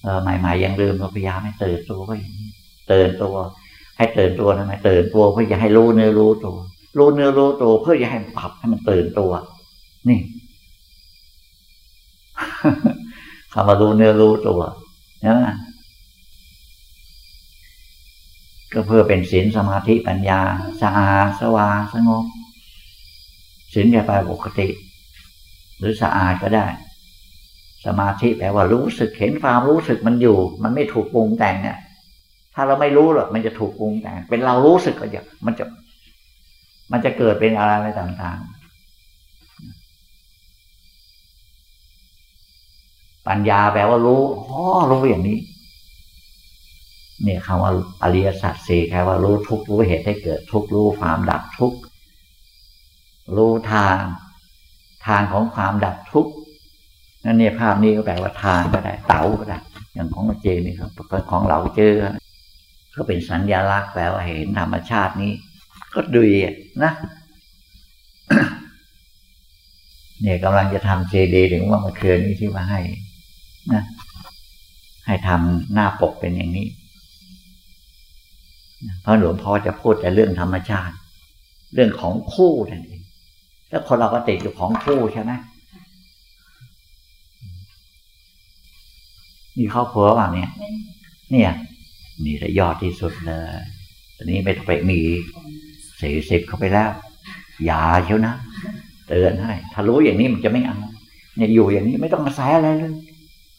เออใหม่ๆยังลืมพยายามให้ตื่นตัวก็อย่างนี้ตื่นตัว ให้ตื่นตัวทำไมตื่นตัวเพื่อจะให้รู้เนื้อรู้ตัว รู้เนื้อรู้ตัวเพื่อจะให้ปรับให้มันตื่นตัว นี่คำว่ารู้เนื้อรู้ตัวนะ ก็เพื่อเป็นศีลสมาธิปัญญา สะอาดสว่างสงบศีลจะไปปกติ หรือสะอาดก็ได้ สมาธิแปลว่ารู้สึกเห็นความรู้สึกมันอยู่ มันไม่ถูกปรุงแต่งเนี่ยถ้าเราไม่รู้หรอกมันจะถูกปรุงแต่ง เป็นเรารู้สึกก็จะมันจะ มันจะเกิดเป็นอะไรอะไรต่างๆ ปัญญาแปลว่ารู้อ๋อรู้อย่างนี้ เนี่ยคำว่าอริยสัจสี่แปลว่ารู้ทุกรู้เหตุให้เกิดทุกรู้ความดับทุกรู้ทาง ทางของความดับทุกนั่นเนี่ยภาพนี้ก็แปลว่าทางก็ได้เต๋าก็ได้อย่างของเจนี่ครับของเราเจอก็เป็นสัญญลักษณ์แปลว่าเห็นธรรมชาตินี้ ก็ดีนะเนี่ยกำลังจะทำเจดีถึงว่ามาเคืนนี้ที่มาให้นะให้ทำหน้าปกเป็นอย่างนี้ เพราะหลวงพ่อจะพูดแต่เรื่องธรรมชาติ เรื่องของคู่นั่นเองแล้วคนเราก็ติดอยู่ของคู่ใช่ไหมนี่ครอบครัวว่าเนี่ย เนี่ย นี่จะยอดที่สุดเลยตอนนี้ไม่ต้องไปมีสี่สิบเข้าไปแล้ว อย่าเชียวนะเตือนให้ ถ้ารู้อย่างนี้มันจะไม่เอาเนี่ยอยู่อย่างนี้ไม่ต้องอาศัยอะไรเลย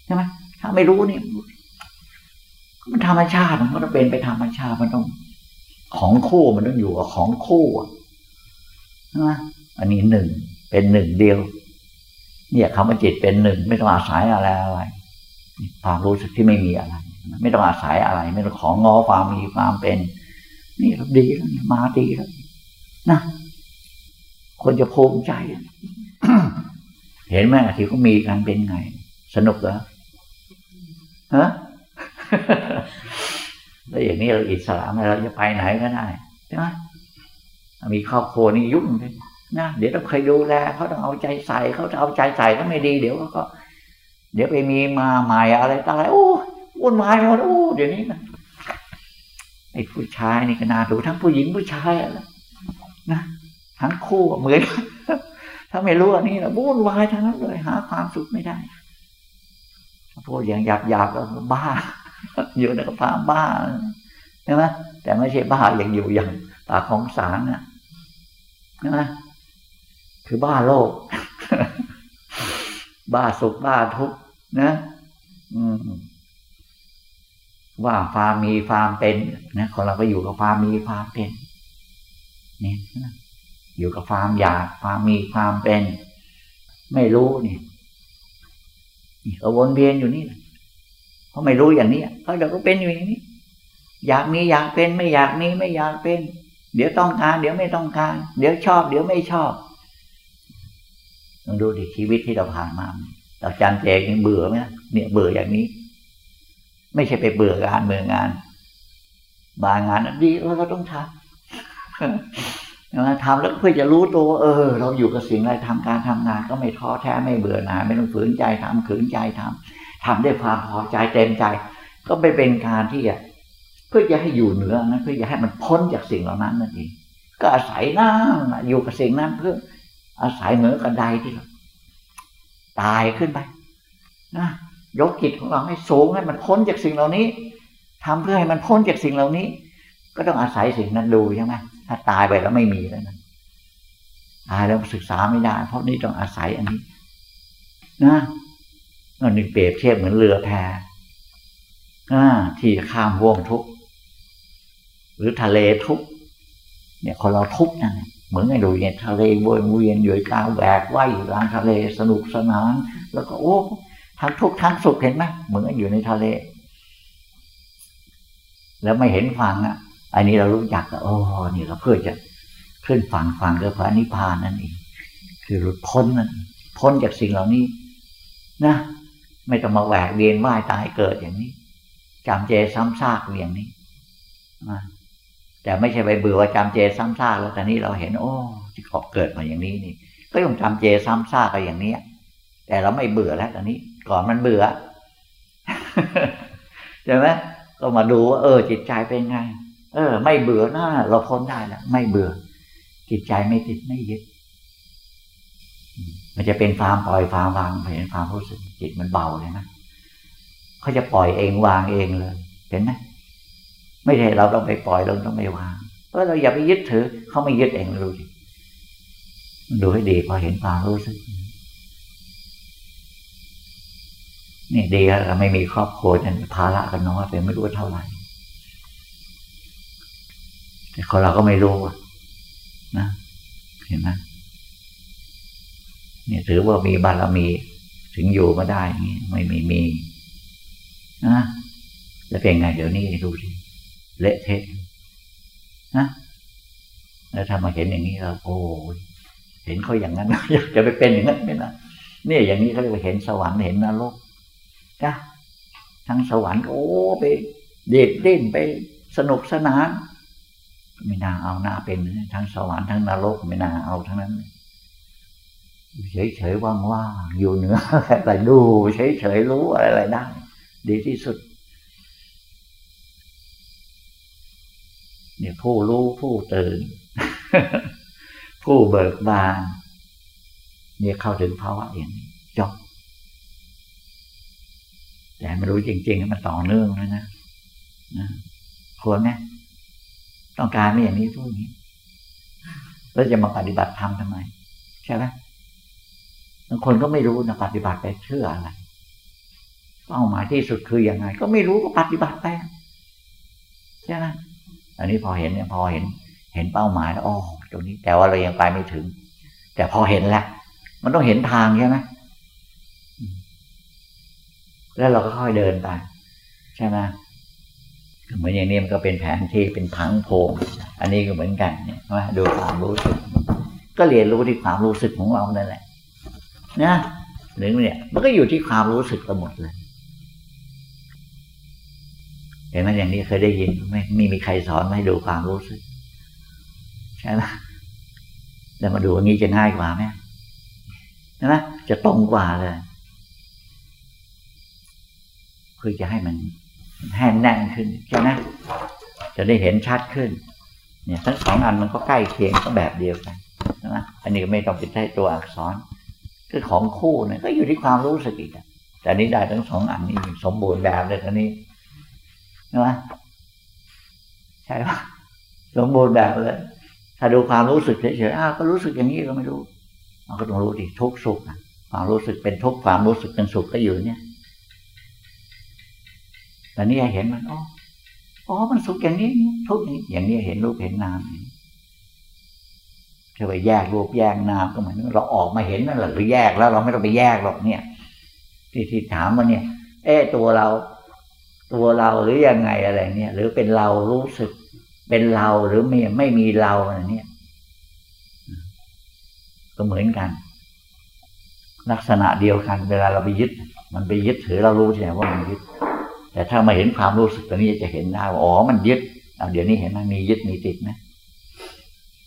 ใช่ไหมถ้าไม่รู้นี่ มันธรรมชาติมันก็เป็นไปธรรมชาติมันต้อง ของคู่มันต้องอยู่กับของคู่ใช่ไหมอันนี้หนึ่งเป็นหนึ่งเดียว เนี่ยคำว่าจิตเป็นหนึ่งไม่ต้องอาศัยอะไรอะไรความรู้สึกที่ไม่มีอะไร ไม่ต้องอาศัยอะไร ไม่ต้องของอความมีความเป็น นี่เราดีแล้วมาดีแล้วนะคนจะภูมิใจ เห็นไหมที่เขามีกันเป็นไง สนุกเหรอฮะ แล้วอย่างนี้เราอิสระไหมเราจะไปไหนก็ได้ใช่ไหมมีครอบครัวนี่ยุ่งเลยนะเดี๋ยวต้องเคยดูแลเขาต้องเอาใจใส่เขาจะเอาใจใส่ก็ไม่ดี เดี๋ยวก็ เดี๋ยวไปมีมาใหม่อะไรต่อะไรโอ้วุ่นวายหมดโอ้เดี๋ยวนี้นะไอ้ผู้ชายนี่ก็น่าดูทั้งผู้หญิงผู้ชายนะทั้งคู่เหมือนถ้าไม่รู้อันนี้นะวุ่นวายทั้งนั้นเลยหาความสุขไม่ได้พวกอย่างหยาบหยาบแล้วบ้า อยู่ในความบ้าใช่ไหมแต่ไม่ใช่บ้าอย่างอยู่อย่างปากของสารนะใช่ไหมคือบ้าโลก บ้าสุขบ้าทุกข์นะ อืมว่าฟามีฟาร์มเป็นนะคนเราก็อยู่กับฟามีฟาร์มเป็นนี่อยู่กับฟาร์มอยากฟาร์มมีฟาร์มเป็น ไม่รู้นี่นี่ก็วนเวียนอยู่นี่ เพราะไม่รู้อย่างนี้เพราะเราก็เป็นอยู่อย่างนี้ อยากมีอยากเป็นไม่อยากมีไม่อยากเป็น เดี๋ยวต้องการ เดี๋ยวไม่ต้องการ เดี๋ยวชอบ เดี๋ยวไม่ชอบลองดูดิชีวิตที่เราผ่านมาเราจันเจงเบื่อไหมเนี่ยเบื่ออย่างนี้ ไม่ใช่ไปเบื่องานเมืองงาน บางงานดีเราก็ต้องทำทำแล้วเพื่อจะรู้ตัวเออ เราอยู่กับสิ่งอะไรทำการทำงาน ก็ไม่ท้อแท้ไม่เบื่อหน่ายไม่ต้องฝืนใจทำขืนใจทำ ทำด้วยความพอใจเต็มใจ ก็ไปเป็นการที่จะเพื่อจะให้อยู่เหนือนั้นเพื่อจะให้มันพ้นจากสิ่งเหล่านั้นนั่นเองก็อาศัยนั่งอยู่กับสิ่งนั้นเพื่อ อาศัยเหมือนกระไดที่เราตายขึ้นไปนะยกจิตของเราให้สูงให้มันพ้นจากสิ่งเหล่านี้ทำเพื่อให้มันพ้นจากสิ่งเหล่านี้ ก็ต้องอาศัยสิ่งนั้นดูใช่ไหมถ้าตายไปแล้วไม่มีแล้วนะตายแล้วศึกษาไม่ได้ เพราะนี่ต้องอาศัยอันนี้ นะ นั่นเปรียบเทียบเหมือนเรือแพที่ข้ามห่วงทุก หรือทะเลทุก เนี่ยคนเราทุกนั่นเหมือนไงดูเนี่ยทะเลวนเวียนอยู่กลางแหวกว่ายอยู่กลางทะเลสนุกสนาน แล้วก็โอ้ทั้งทุกทั้งสุขเห็นไหมเหมือนอยู่ในทะเล แล้วไม่เห็นฝั่งอะ อันนี้เรารู้จักโอ้นี่เราเพื่อจะขึ้นฝั่งฝั่งคือพระนิพพานนั่นเองคือหลุดพ้นนั่นพ้นจากสิ่งเหล่านี้ นะ ไม่ต้องมาแหวกเวียนว่ายตายเกิดอย่างนี้จำเจซ้ำซากอย่างนี้แต่ไม่ใช่ไปเบื่อว่าจำเจซ้ำซากแล้วแต่นี้เราเห็น โอ้ที่ขอบเกิดมาอย่างนี้นี่ ก็ยังจำเจซ้ำซากไปอย่างนี้แต่เราไม่เบื่อแล้วตอนนี้ ก่อนมันเบื่อใช่ไหมก็มาดูว่าเออ จิตใจเป็นไง เออ ไม่เบื่อน้าเราพ้นได้แล้วไม่เบื่อ จิตใจไม่ติดไม่ยึดมันจะเป็นฟามปล่อยฟามวางเห็นฟามรู้สึก จิตมันเบาเลยนะเขาจะปล่อยเองวางเองเลยเห็นไหมไม่ใช่เราต้องไปปล่อยเราต้องไปวางเพราะเราอย่าไปยึดถือเขาไม่ยึดเองรู้ดิดูให้ดีพอเห็นความรู้สึกนี่ดีแล้วไม่มีครอบครัวนี่ยภาระกันน้อยไปไม่รู้เท่าไหร่แต่คนเราก็ไม่รู้นะเห็นไหมเนี่ยถือว่ามีบารมี ถึงอยู่มาได้เงี้ไม่มีมีนะจะเป็นไงเดี๋ยวนี้ดูสิเละเทะนะแล้วถ้ามาเห็นอย่างนี้เราโอ้เห็นเขาอย่างนั้นอยากจะไปเป็นอย่างนั้นไม่ได้เนี่ยอย่างนี้เขาเรียกว่าเห็นสวรรค์เห็นนรกนะทั้งสวรรค์โอ้ไปเด็ดเด่นไปสนุกสนาน ไม่น่าเอาหน้าเป็นทั้งสวรรค์ทั้งนรกไม่น่าเอาทั้งนั้น เฉยๆว่างๆอยู่เหนือแต่ดูเฉยๆรู้อะไรๆได้ดีที่สุดเนี่ยผู้รู้ผู้ตื่น ผู้เบิกบานเนี่ยเข้าถึงภาวะอย่างนี้จบแต่ไม่รู้จริงๆมันต่อเนื่องแล้วนะนะควรไหมต้องการไม่อย่างนี้ทุกอย่างนี้แล้วจะมาปฏิบัติธรรมทำไมใช่ไหม บางคนก็ไม่รู้นะปฏิบัติไปเชื่ออะไรเป้าหมายที่สุดคืออยังไง ก็ไม่รู้ก็ปฏิบัติไปใช่ไหมอันนี้พอเห็นเนี่ยพอเห็น เห็นเป้าหมายแล้วอ๋อตรงนี้ แต่ว่าเรายังไปไม่ถึง แต่พอเห็นแล้วมันต้องเห็นทางใช่ไหมแล้วเราก็ค่อยเดินไปใช่ไหมเหมือนอย่างนี้มันก็เป็นแผนที่เป็นผังโพงอันนี้ก็เหมือนกันเนี่ยว่าดูความรู้สึก ก็เรียนรู้ที่ความรู้สึกของเรานั่นแหละ นะหรือเนี่ย มันก็อยู่ที่ความรู้สึกทั้งหมดเลยเห็นไหมอย่างนี้เคยได้ยินไม่มีมีใครสอนให้ดูความรู้สึก ใช่ไหมแล้วมาดูอย่างนี้จะง่ายกว่าไหมใช่ไหมจะตรงกว่าเลยคือจะให้มันแห้งแน่นขึ้นใช่ไหมจะได้เห็นชัดขึ้น เนี่ย ทั้งสองอันมันก็ใกล้เคียงก็แบบเดียวกันนะอันนี้ก็ไม่ต้องเป็นใช้ตัวอักษร คือของคู่เนี่ยก็อยู่ที่ความรู้สึกอีกแต่นี้ได้ทั้งสองอันนี้สมบูรณ์แบบเลยทันนี้นะใช่ปะสมบูรณ์แบบเลย ถ้าดูความรู้สึกเฉยๆอ้าวก็รู้สึกอย่างนี้ก็ไม่รู้เราก็ต้องรู้ดิทุกสุขความรู้สึกเป็นทุกความรู้สึกเป็นสุขก็อยู่เนี่ยแต่นี่เห็นมันอ๋ออ๋อมันสุขอย่างนี้ทุกอย่างนี้อย่างนี้เห็นรูปเห็นนาม จะไปแยกรูปแยกนามก็เหมือนเราออกมาเห็นนั่นแหละหรือแยกแล้วเราไม่ต้องไปแยกหรอกเนี่ย ที่ที่ถามมาเนี่ย เอ๊ตัวเรา ตัวเราหรือยังไงอะไรเนี่ย หรือเป็นเรารู้สึก เป็นเราหรือไม่ไม่มีเราอะไรเนี่ย ก็เหมือนกัน ลักษณะเดียวกัน เวลาเราไปยึด มันไปยึดถือเรารู้ใช่ไหมว่ามันยึด แต่ถ้ามาเห็นความรู้สึกตัวนี้จะเห็นได้ว่าอ๋อมันยึดเอาเดี๋ยวนี้เห็นไหมมียึดมีติดไหม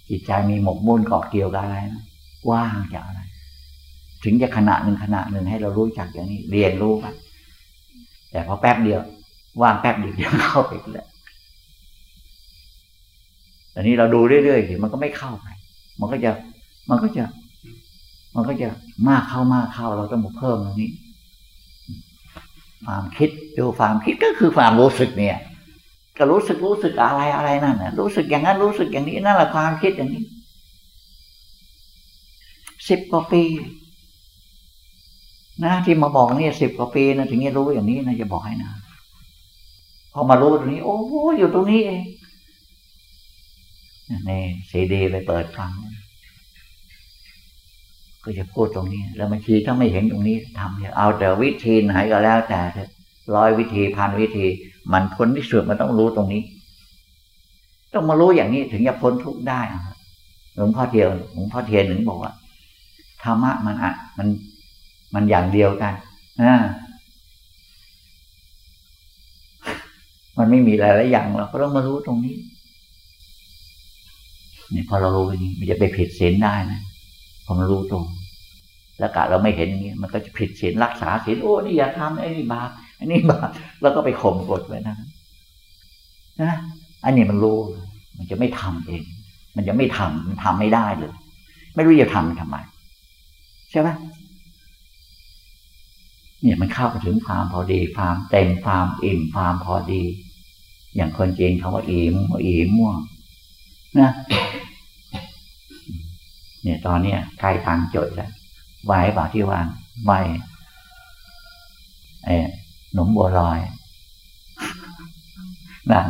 จิตใจมีหมกมุ่นเกาะเกี่ยวกับอะไรนะว่างจากอะไร ถึงจะขณะหนึ่งขณะหนึ่งให้เรารู้จักอย่างนี้ เรียนรู้ไปแต่พอแป๊บเดียว ว่างแป๊บเดียวเดี๋ยวเข้าไปแล้วแต่นี้เราดูเรื่อยๆสิมันก็ไม่เข้าไป มันก็จะ มันก็จะ มันก็จะมากเข้ามากเข้า เราต้องมาเพิ่มตรงนี้ ความคิดดูความคิดก็คือความรู้สึกเนี่ย ก็รู้สึกรู้สึกอะไรอะไรนั่นนะรู้สึกอย่างนั้นรู้สึกอย่างนี้นั่นแหละความคิดอย่างนี้สิบกว่าปี นะ ที่มาบอกนี่สิบกว่าปีนะถึงจะรู้อย่างนี้นะจะบอกให้นะพอมารู้ตรงนี้ โอ้อยู่ตรงนี้เองนี่ซีดีไปเปิดฟังก็จะพูดตรงนี้ แล้วบางทีถ้าไม่เห็นตรงนี้ทำเอาแต่วิธีไหนก็แล้วแต่ร้อยวิธีพันวิธี มันพ้นที่สุดมันต้องรู้ตรงนี้ ต้องมารู้อย่างนี้ถึงจะพ้นทุกข์ได้หลวงพ่อเทียนหลวงพ่อเทียนหนึ่งบอกว่าธรรมะมันอะมันมันอย่างเดียวกันอ่ามันไม่มีหลายๆอย่างเราก็ต้องมารู้ตรงนี้เนี่ยพอเรารู้อย่างนี้มันจะไปผิดศีลได้นะพอมันรู้ตรงแล้วกะเราไม่เห็นอย่างนี้มันก็จะผิดศีลรักษาศีลโอ้นี่อย่าทำไอ้นี่บาป อ้นี่บาปแล้วก็ไปข่มกดไว้นะนะอันนี้มันรู้มันจะไม่ทำเอง มันจะไม่ทำมันทำไม่ได้เลย ไม่รู้จะทำมันทำไมใช่ไหมเนี่ยมันเข้าถึงความพอดีความเต็มความอิ่มความพอดี อย่างคนจีนเขาว่าอิ่มอิ่มม่วงนะเนี่ยตอนเนี้ยใกล้ทางจดแล้วไหวป่าที่วางไหวไอ้ห นมบัวลอยนั่น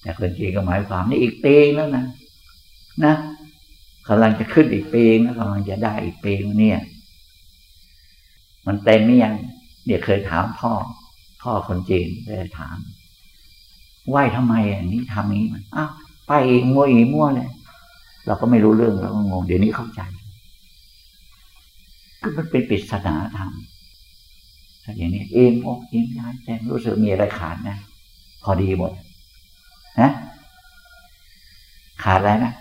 แต่คนจีนก็หมายความนี่อีกปีแล้วนะนะกำลังจะขึ้นอีกปีแล้วกำลังจะได้อีกปีเนี่ย มันเต็มไหมยังเดี๋ยวเคยถามพ่อ พ่อคนจีนเลยถามไหวทำไมอันนี้ทำนี้มันอ้าวไปอีกมัวอีมั่วเลยเราก็ไม่รู้เรื่องเราก็งงเดี๋ยวนี้เข้าใจ ก็มันเป็นปริศนาธรรม อย่างนี้เอ็มอกเอ็มย้ายแต่รู้สึกมีอะไรขาดนะ พอดีหมดนะขาดอะไรนะ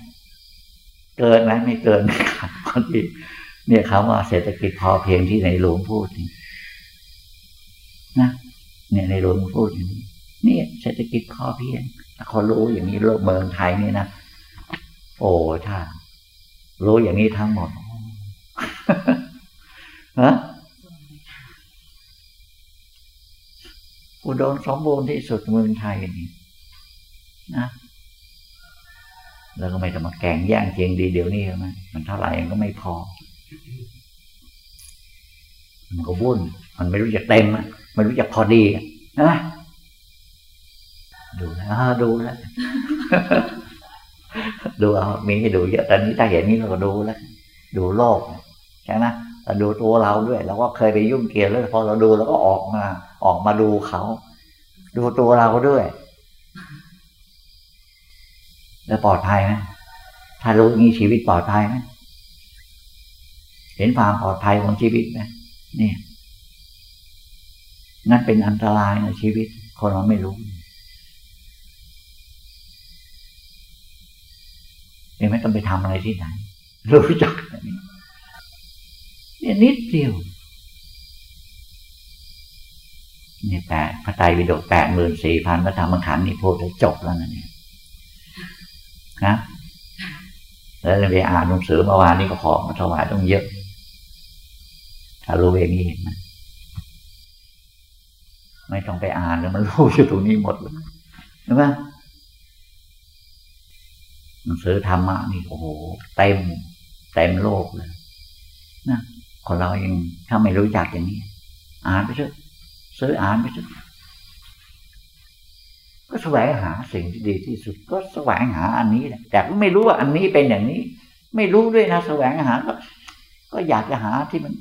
เกินไหมไม่เกินขาดพอดีเนี่ยคำว่าเศรษฐกิจพอเพียงที่ในหลวงพูดนะเนี่ยในหลวงพูดอย่างนี้นี่เศรษฐกิจพอเพียงถ้าเขารู้อย่างนี้โลกเมืองไทยนี่นะโอ้ถ้ารู้อย่างนี้ทั้งหมดฮะ อุดมสมบูรณ์ที่สุดเมืองไทยนี่นะแล้วก็ไม่ต้องมาแก่งแย่งเจียงดีเดี๋ยวนี้ใช่ไหมมันเท่าไหร่มันก็ไม่พอ มันก็วุ่น มันไม่รู้จะเต็มอะไม่รู้จะพอดีนะดูแล้วดูแล้วดูเอามีให้ดูเยอะตอนนี้ถ้าเห็นนี้เราก็ดูแล้วดูโลกใช่ไหม ดูตัวเราด้วยเราก็เคยไปยุ่งเกี่ยวแล้วพอเราดูแล้วก็ออกมา ออกมาดูเขา ดูตัวเราด้วย แล้วปลอดภัยไหมถ้ารู้งี้ชีวิตปลอดภัยไหมเห็นความปลอดภัยของชีวิตไหมนี่นั่นเป็นอันตรายในชีวิต คนเราไม่รู้ยังไม่ต้องไปทำอะไรที่ไหนรู้จักนนี้ เนี่ยนิดเดียวเนี่ยแปดพระไตรปิฎกแปดหมื่นสี่พันพระธรรมขันธ์นี่พูดแล้วจบแล้วนะเนี่ยนะแล้วเราไปอ่านหนังสือเมื่อวานนี้ก็ขอมาถวายต้องเยอะ ถ้ารู้เองนี่เห็นไหมไม่ต้องไปอ่านแล้วมันรู้อยู่ตรงนี้หมดเลยเห็นไหมหนังสือธรรมะนี่โอ้โหเต็มเต็มโลกเลยนะ คนเราเองถ้าไม่รู้จักอย่างนี้อ่านไปเถอะซื้ออ่านไปเถอะก็แสวงหาสิ่งที่ดีที่สุด ก็แสวงหาอันนี้แหละแต่ก็ไม่รู้ว่าอันนี้เป็นอย่างนี้ ไม่รู้ด้วยนะแสวงหา ก็ก็อยากจะหาที่มัน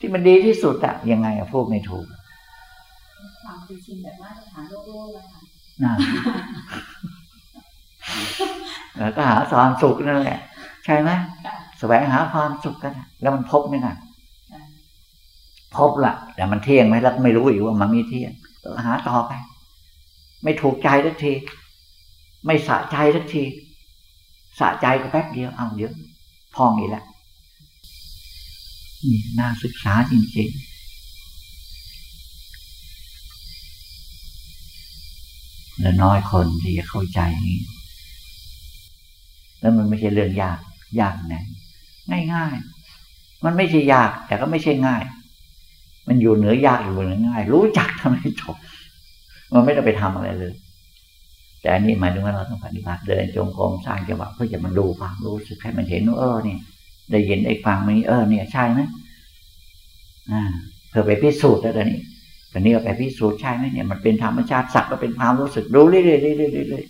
ที่มันดีที่สุดอะยังไงอะพูดไม่ถูกความเคยชินแบบมาตรฐานโลกโลกอะค่ะนะแล้วก็หาความสุขนั่นแหละ ใช่ไหม แสวงหาความสุขกัน แล้วมันพบไหมนะพบละแต่มันเที่ยงไหมแล้วไม่รู้อีกว่ามันไม่เที่ยงก็หาต่อไป ไม่ถูกใจสักที ไม่สะใจสักที สะใจก็แป๊บเดียวเอาเดี๋ยวพองอีกแล้วนี่น่าศึกษาจริงๆ และน้อยคนที่จะเข้าใจนี้ แล้วมันไม่ใช่เรื่องยาก ยากไหน ง่ายๆ มันไม่ใช่ยาก แต่ก็ไม่ใช่ง่าย มันอยู่เหนือยากอยู่เหนือง่าย รู้จักทำให้จบ มันไม่ต้องไปทำอะไรเลย แต่อันนี้หมายถึงว่าเราต้องปฏิบัติเดินจงกรมสร้างจังหวะเพื่อจะมันดูความรู้สึกให้มันเห็นว่าเออเนี่ยได้ยินได้ฟังมันเออเนี่ยใช่ไหมอ่าเพื่อไปพิสูจน์แล้วตอนนี้ตอนนี้ก็ไปพิสูจน์ใช่ไหมเนี่ยมันเป็นธรรมชาติสักก็เป็นความรู้สึกดูเรื่อยๆเรื่อยๆเรื่อย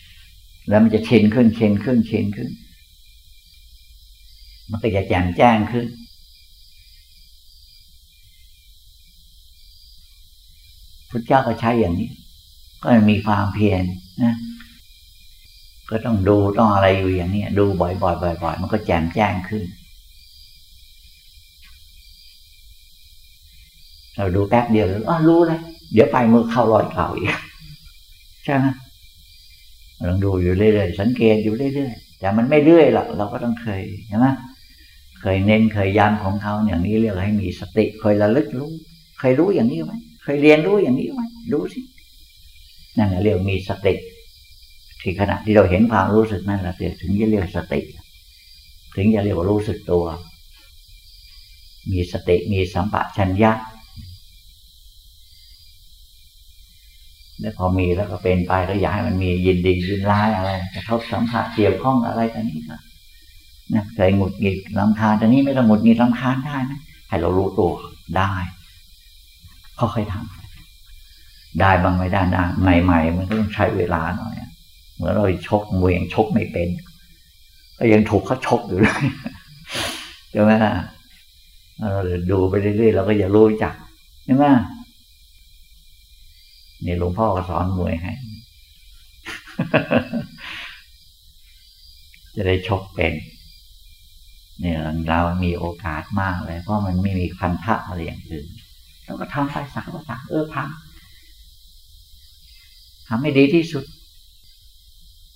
ๆแล้วมันจะเชนขึ้นเชนขึ้นเชนขึ้น มันก็จะแจ่มแจ้งขึ้น พุทธเจ้าก็ใช้อย่างนี้ ก็มีความเพียรนะก็ต้องดูต้องอะไรอยู่อย่างนี้ดูบ่อยๆบ่อยๆมันก็แจ่มแจ้งขึ้น เราดูแป๊บเดียวแล้วรู้เลยเดี๋ยวไปมือเข้ารอยเก่าอีกใช่ไหมลองดูอยู่เรื่อยๆสังเกตอยู่เรื่อยๆแต่มันไม่เรื่อยหรอกเราก็ต้องเคยใช่ไหม เคยเน้นเคยย้ำของเขาอย่างนี้เรียกให้มีสติเคยระลึกรู้ เคยรู้อย่างนี้ไหมเคยเรียนรู้อย่างนี้ไหมรู้สินั่นเรียกมีสติ ที่ขณะที่เราเห็นความรู้สึกนั่นแหละถึงจะเรียกสติ ถึงจะเรียกว่ารู้สึกตัว มีสติมีสัมปชัญญะแล้วพอมีแล้วก็เป็นไปก็อยากให้มันมียินดียินร้ายอะไรกระทบสัมผัสเกี่ยวข้องอะไรกันนี้ก็ นะเคยหงุดหงิดลำคาญตอนนี้ไม่ต้องหงุดหงิดลำคาญได้นะให้เรารู้ตัวได้ค่อยๆทำได้บางไม่ได้ได้ใหม่ ๆ มันต้องใช้เวลาหน่อยเหมือนเราชกมวยยังชกไม่เป็น ก็ยังถูกเขาชกอยู่เลยใช่ไหมเราดูไปเรื่อยๆเราก็จะรู้จักใช่ไหมนี่หลวงพ่อก็สอนมวยให้จะได้ชกเป็น เนี่ยเรามีโอกาสมากเลย เพราะมันไม่มีพันธะอะไรอย่างอื่นเราก็ทำไปสักก็สักเออทำทำให้ดีที่สุด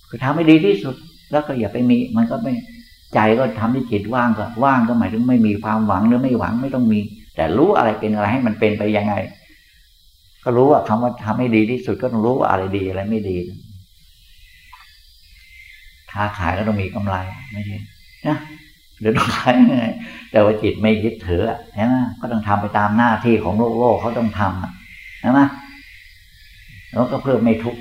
คือทำให้ดีที่สุด แล้วก็อย่าไปมี มันก็ไม่ใจก็ทำให้จิตว่างก็ว่างก็หมายถึงไม่มีความหวังหรือไม่หวังไม่ต้องมี แต่รู้อะไรเป็นอะไรให้มันเป็นไปยังไง ก็รู้ว่าคำว่าทำให้ดีที่สุดก็ต้องรู้ว่าอะไรดีอะไรไม่ดีค้าขายก็ต้องมีกำไรไม่ใช่นะ หรือต้องขายยังไงแต่ว่าจิตไม่ยึดถือใช่ไหมก็ต้องทำไปตามหน้าที่ของโลกโลกเขาต้องทำใช่ไหมแล้วก็เพื่อไม่ทุกข์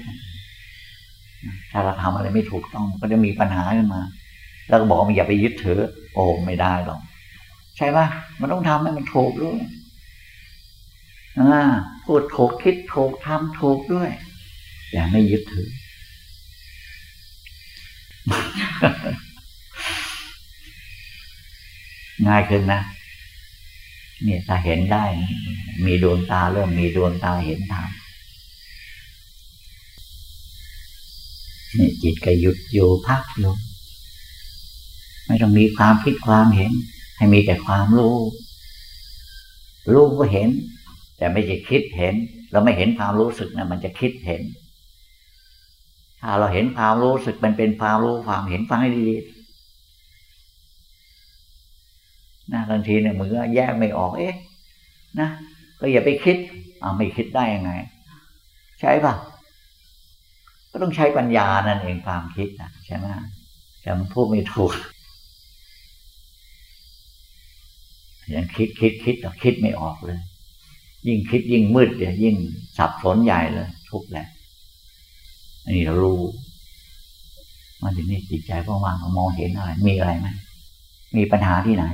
ถ้าเราทำอะไรไม่ถูกต้องก็จะมีปัญหาขึ้นมา แล้วก็บอกว่าอย่าไปยึดถือ โอ้ไม่ได้หรอกใช่ไหมมันต้องทำให้มันถูกด้วยพูดถูกคิดถูกทำถูกด้วยอย่าไม่ยึดถือ ง่ายขึ้นนะเนี่ยถ้าเห็นได้ มีดวงตาเริ่มมีดวงตาเห็นธรรมนี่จิตก็หยุดอยู่พักอยู่ไม่ต้องมีความคิดความเห็น ให้มีแต่ความรู้ รู้ก็เห็น แต่ไม่ใช่คิดเห็น เราไม่เห็นความรู้สึกนะมันจะคิดเห็น ถ้าเราเห็นความรู้สึกมันเป็นความรู้ความเห็นฟังให้ดีๆ นะบางทีเนี่ยมือแยกไม่ออกเอ๊ะนะก็อย่าไปคิดอ่าไม่คิดได้ยังไง ใช่ปะก็ต้องใช้ปัญญานั่นเองความคิดนะใช่ไหมแต่มันพูดไม่ถูกยังคิดคิดคิดแต่คิดไม่ออกเลย ยิ่งคิดยิ่งมืดเดี๋ยยิ่งสับสนใหญ่เลย ทุกแหละอันนี้เรารู้มาถึงนี่จิตใจว่างๆมองเห็นอะไร มีอะไรไหมมีปัญหาที่ไหน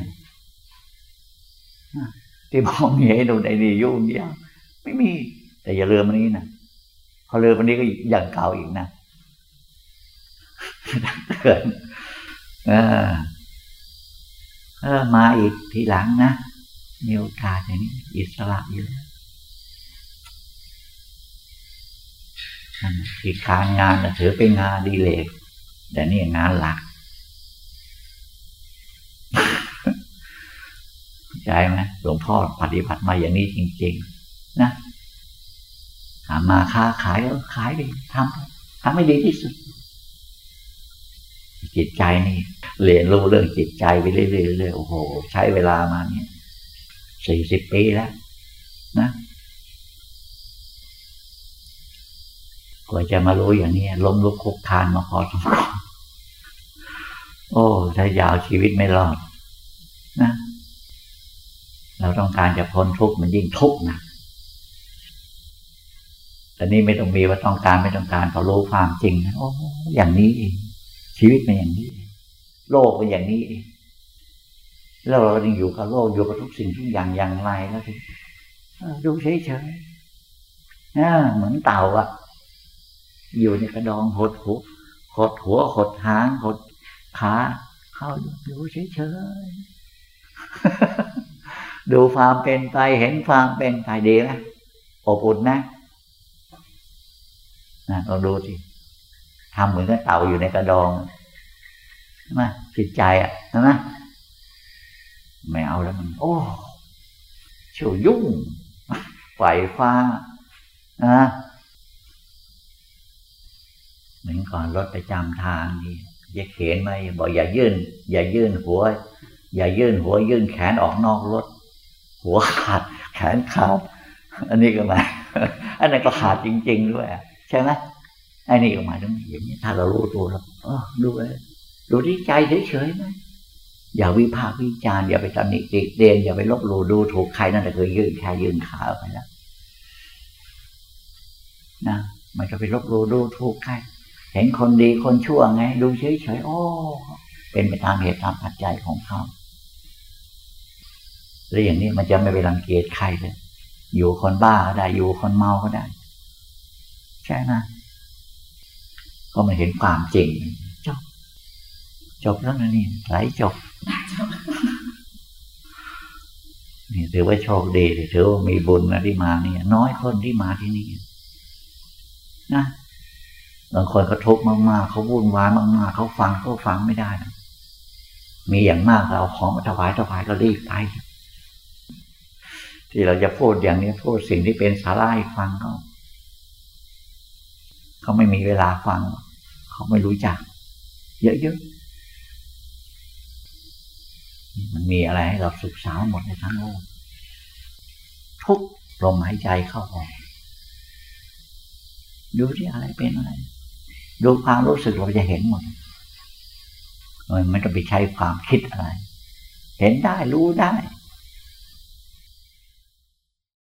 ที่มองเห็นดูในดียุ่งเดียวไม่มี แต่อย่าลืมอันนี้นะพอลืมอันนี้ก็อย่างเก่าอีกนะเกิดเออเออมาอีกทีหลังนะมีโอกาสอย่างนี้อิสระอยู่แล้วที่การงานถือเป็นงานดีเลกแต่นี่งานหลัก ใจไหมหลวงพ่อปฏิบัติมาอย่างนี้จริง ๆ นะหามาค้าขายก็ขายไปทำทำให้ดีที่สุด จิตใจนี่ เรียนรู้เรื่องจิตใจไปเรื่อยๆโอ้โห ใช้เวลามาเนี่ยสี่สิบปีแล้ว นะกว่าจะมารู้อย่างนี้ล้มลุกคุกคานมาพอสมควรโอ้ ถ้ายาวชีวิตไม่รอด นะ เราต้องการจะพ้นทุกข์มันยิ่งทุกข์นะแต่นี่ไม่ต้องมีว่าต้องการไม่ต้องการเขารู้ความจริงโอ้อย่างนี้เองชีวิตเป็นอย่างนี้ โลกเป็นอย่างนี้เองแล้วเรายังอยู่กับโลกอยู่กับทุกสิ่งทุกอย่างอย่างไรแล้วทีดูเฉยๆเหมือนเต่าอะอยู่ในกระดองหดหัวหดหัวหดหางหดขาเข้าดูเฉยๆ ดูความเป็นไปเห็นความเป็นไปดีไหมอบอุ่นนะนะลองดูสิทำเหมือนกับเต่าอยู่ในกระดองนะจิตใจอะนะไม่เอาแล้วมัน โอ้เฉียวยุ่งไฟฟ้านะเหมือนก่อนรถประจำทางนี่จะเขียนไหมบอกอย่ายื่น อย่ายื่นหัว อย่ายื่นหัวยื่นแขนออกนอกรถ หัวขาดแขนขาดอันนี้ก็มาอันนั้นก็ขาดจริง ๆ ด้วยใช่ไหมอ้นี่ก็หมายถึงอย่างนี้ถ้าเรารู้ตัวแล้วเออดูเลยดูที่ใจเฉยๆไหมอย่าวิพากษ์วิจารณ์อย่าไปตำหนิติเตียนอย่าไปลบหลู่ดูถูกใครนั่นแหละคือยืนแค่ยืนขาไปแล้วนะมันจะไปลบหลู่ดูถูกใครเห็นคนดีคนชั่วไง ดูเฉยๆโอ้เป็นไปตามเหตุตามปัจจัยของเขา แล้วอย่างนี้มันจะไม่ไปรังเกียจใครเลย อยู่คนบ้าก็ได้ อยู่คนเมาก็ได้ ใช่ไหมก็มาเห็นความจริง จบ จบแล้วนะนี่ไหลจบ นี่ถือว่าโชคดีถือว่ามีบุญนะที่มาเนี่ย น้อยคนที่มาที่นี่นะบางคนเขาทุกข์มากๆเขาวุ่นวายมากๆเขาฟังเขาฟังไม่ได้นะมีอย่างมากเราของมาถวายถวายก็รีบไป ที่เราจะพูดอย่างนี้พูดสิ่งที่เป็นสาระให้ฟังเขาเขาไม่มีเวลาฟัง เขาไม่รู้จัก เยอะๆมันมีอะไรให้เราศึกษาหมดในทั้งโลกทุกลมหายใจเข้าออกดูที่อะไรเป็นอะไร ดูความรู้สึกเราจะเห็นหมดมันไม่ต้องไปใช้ความคิดอะไร เห็นได้รู้ได้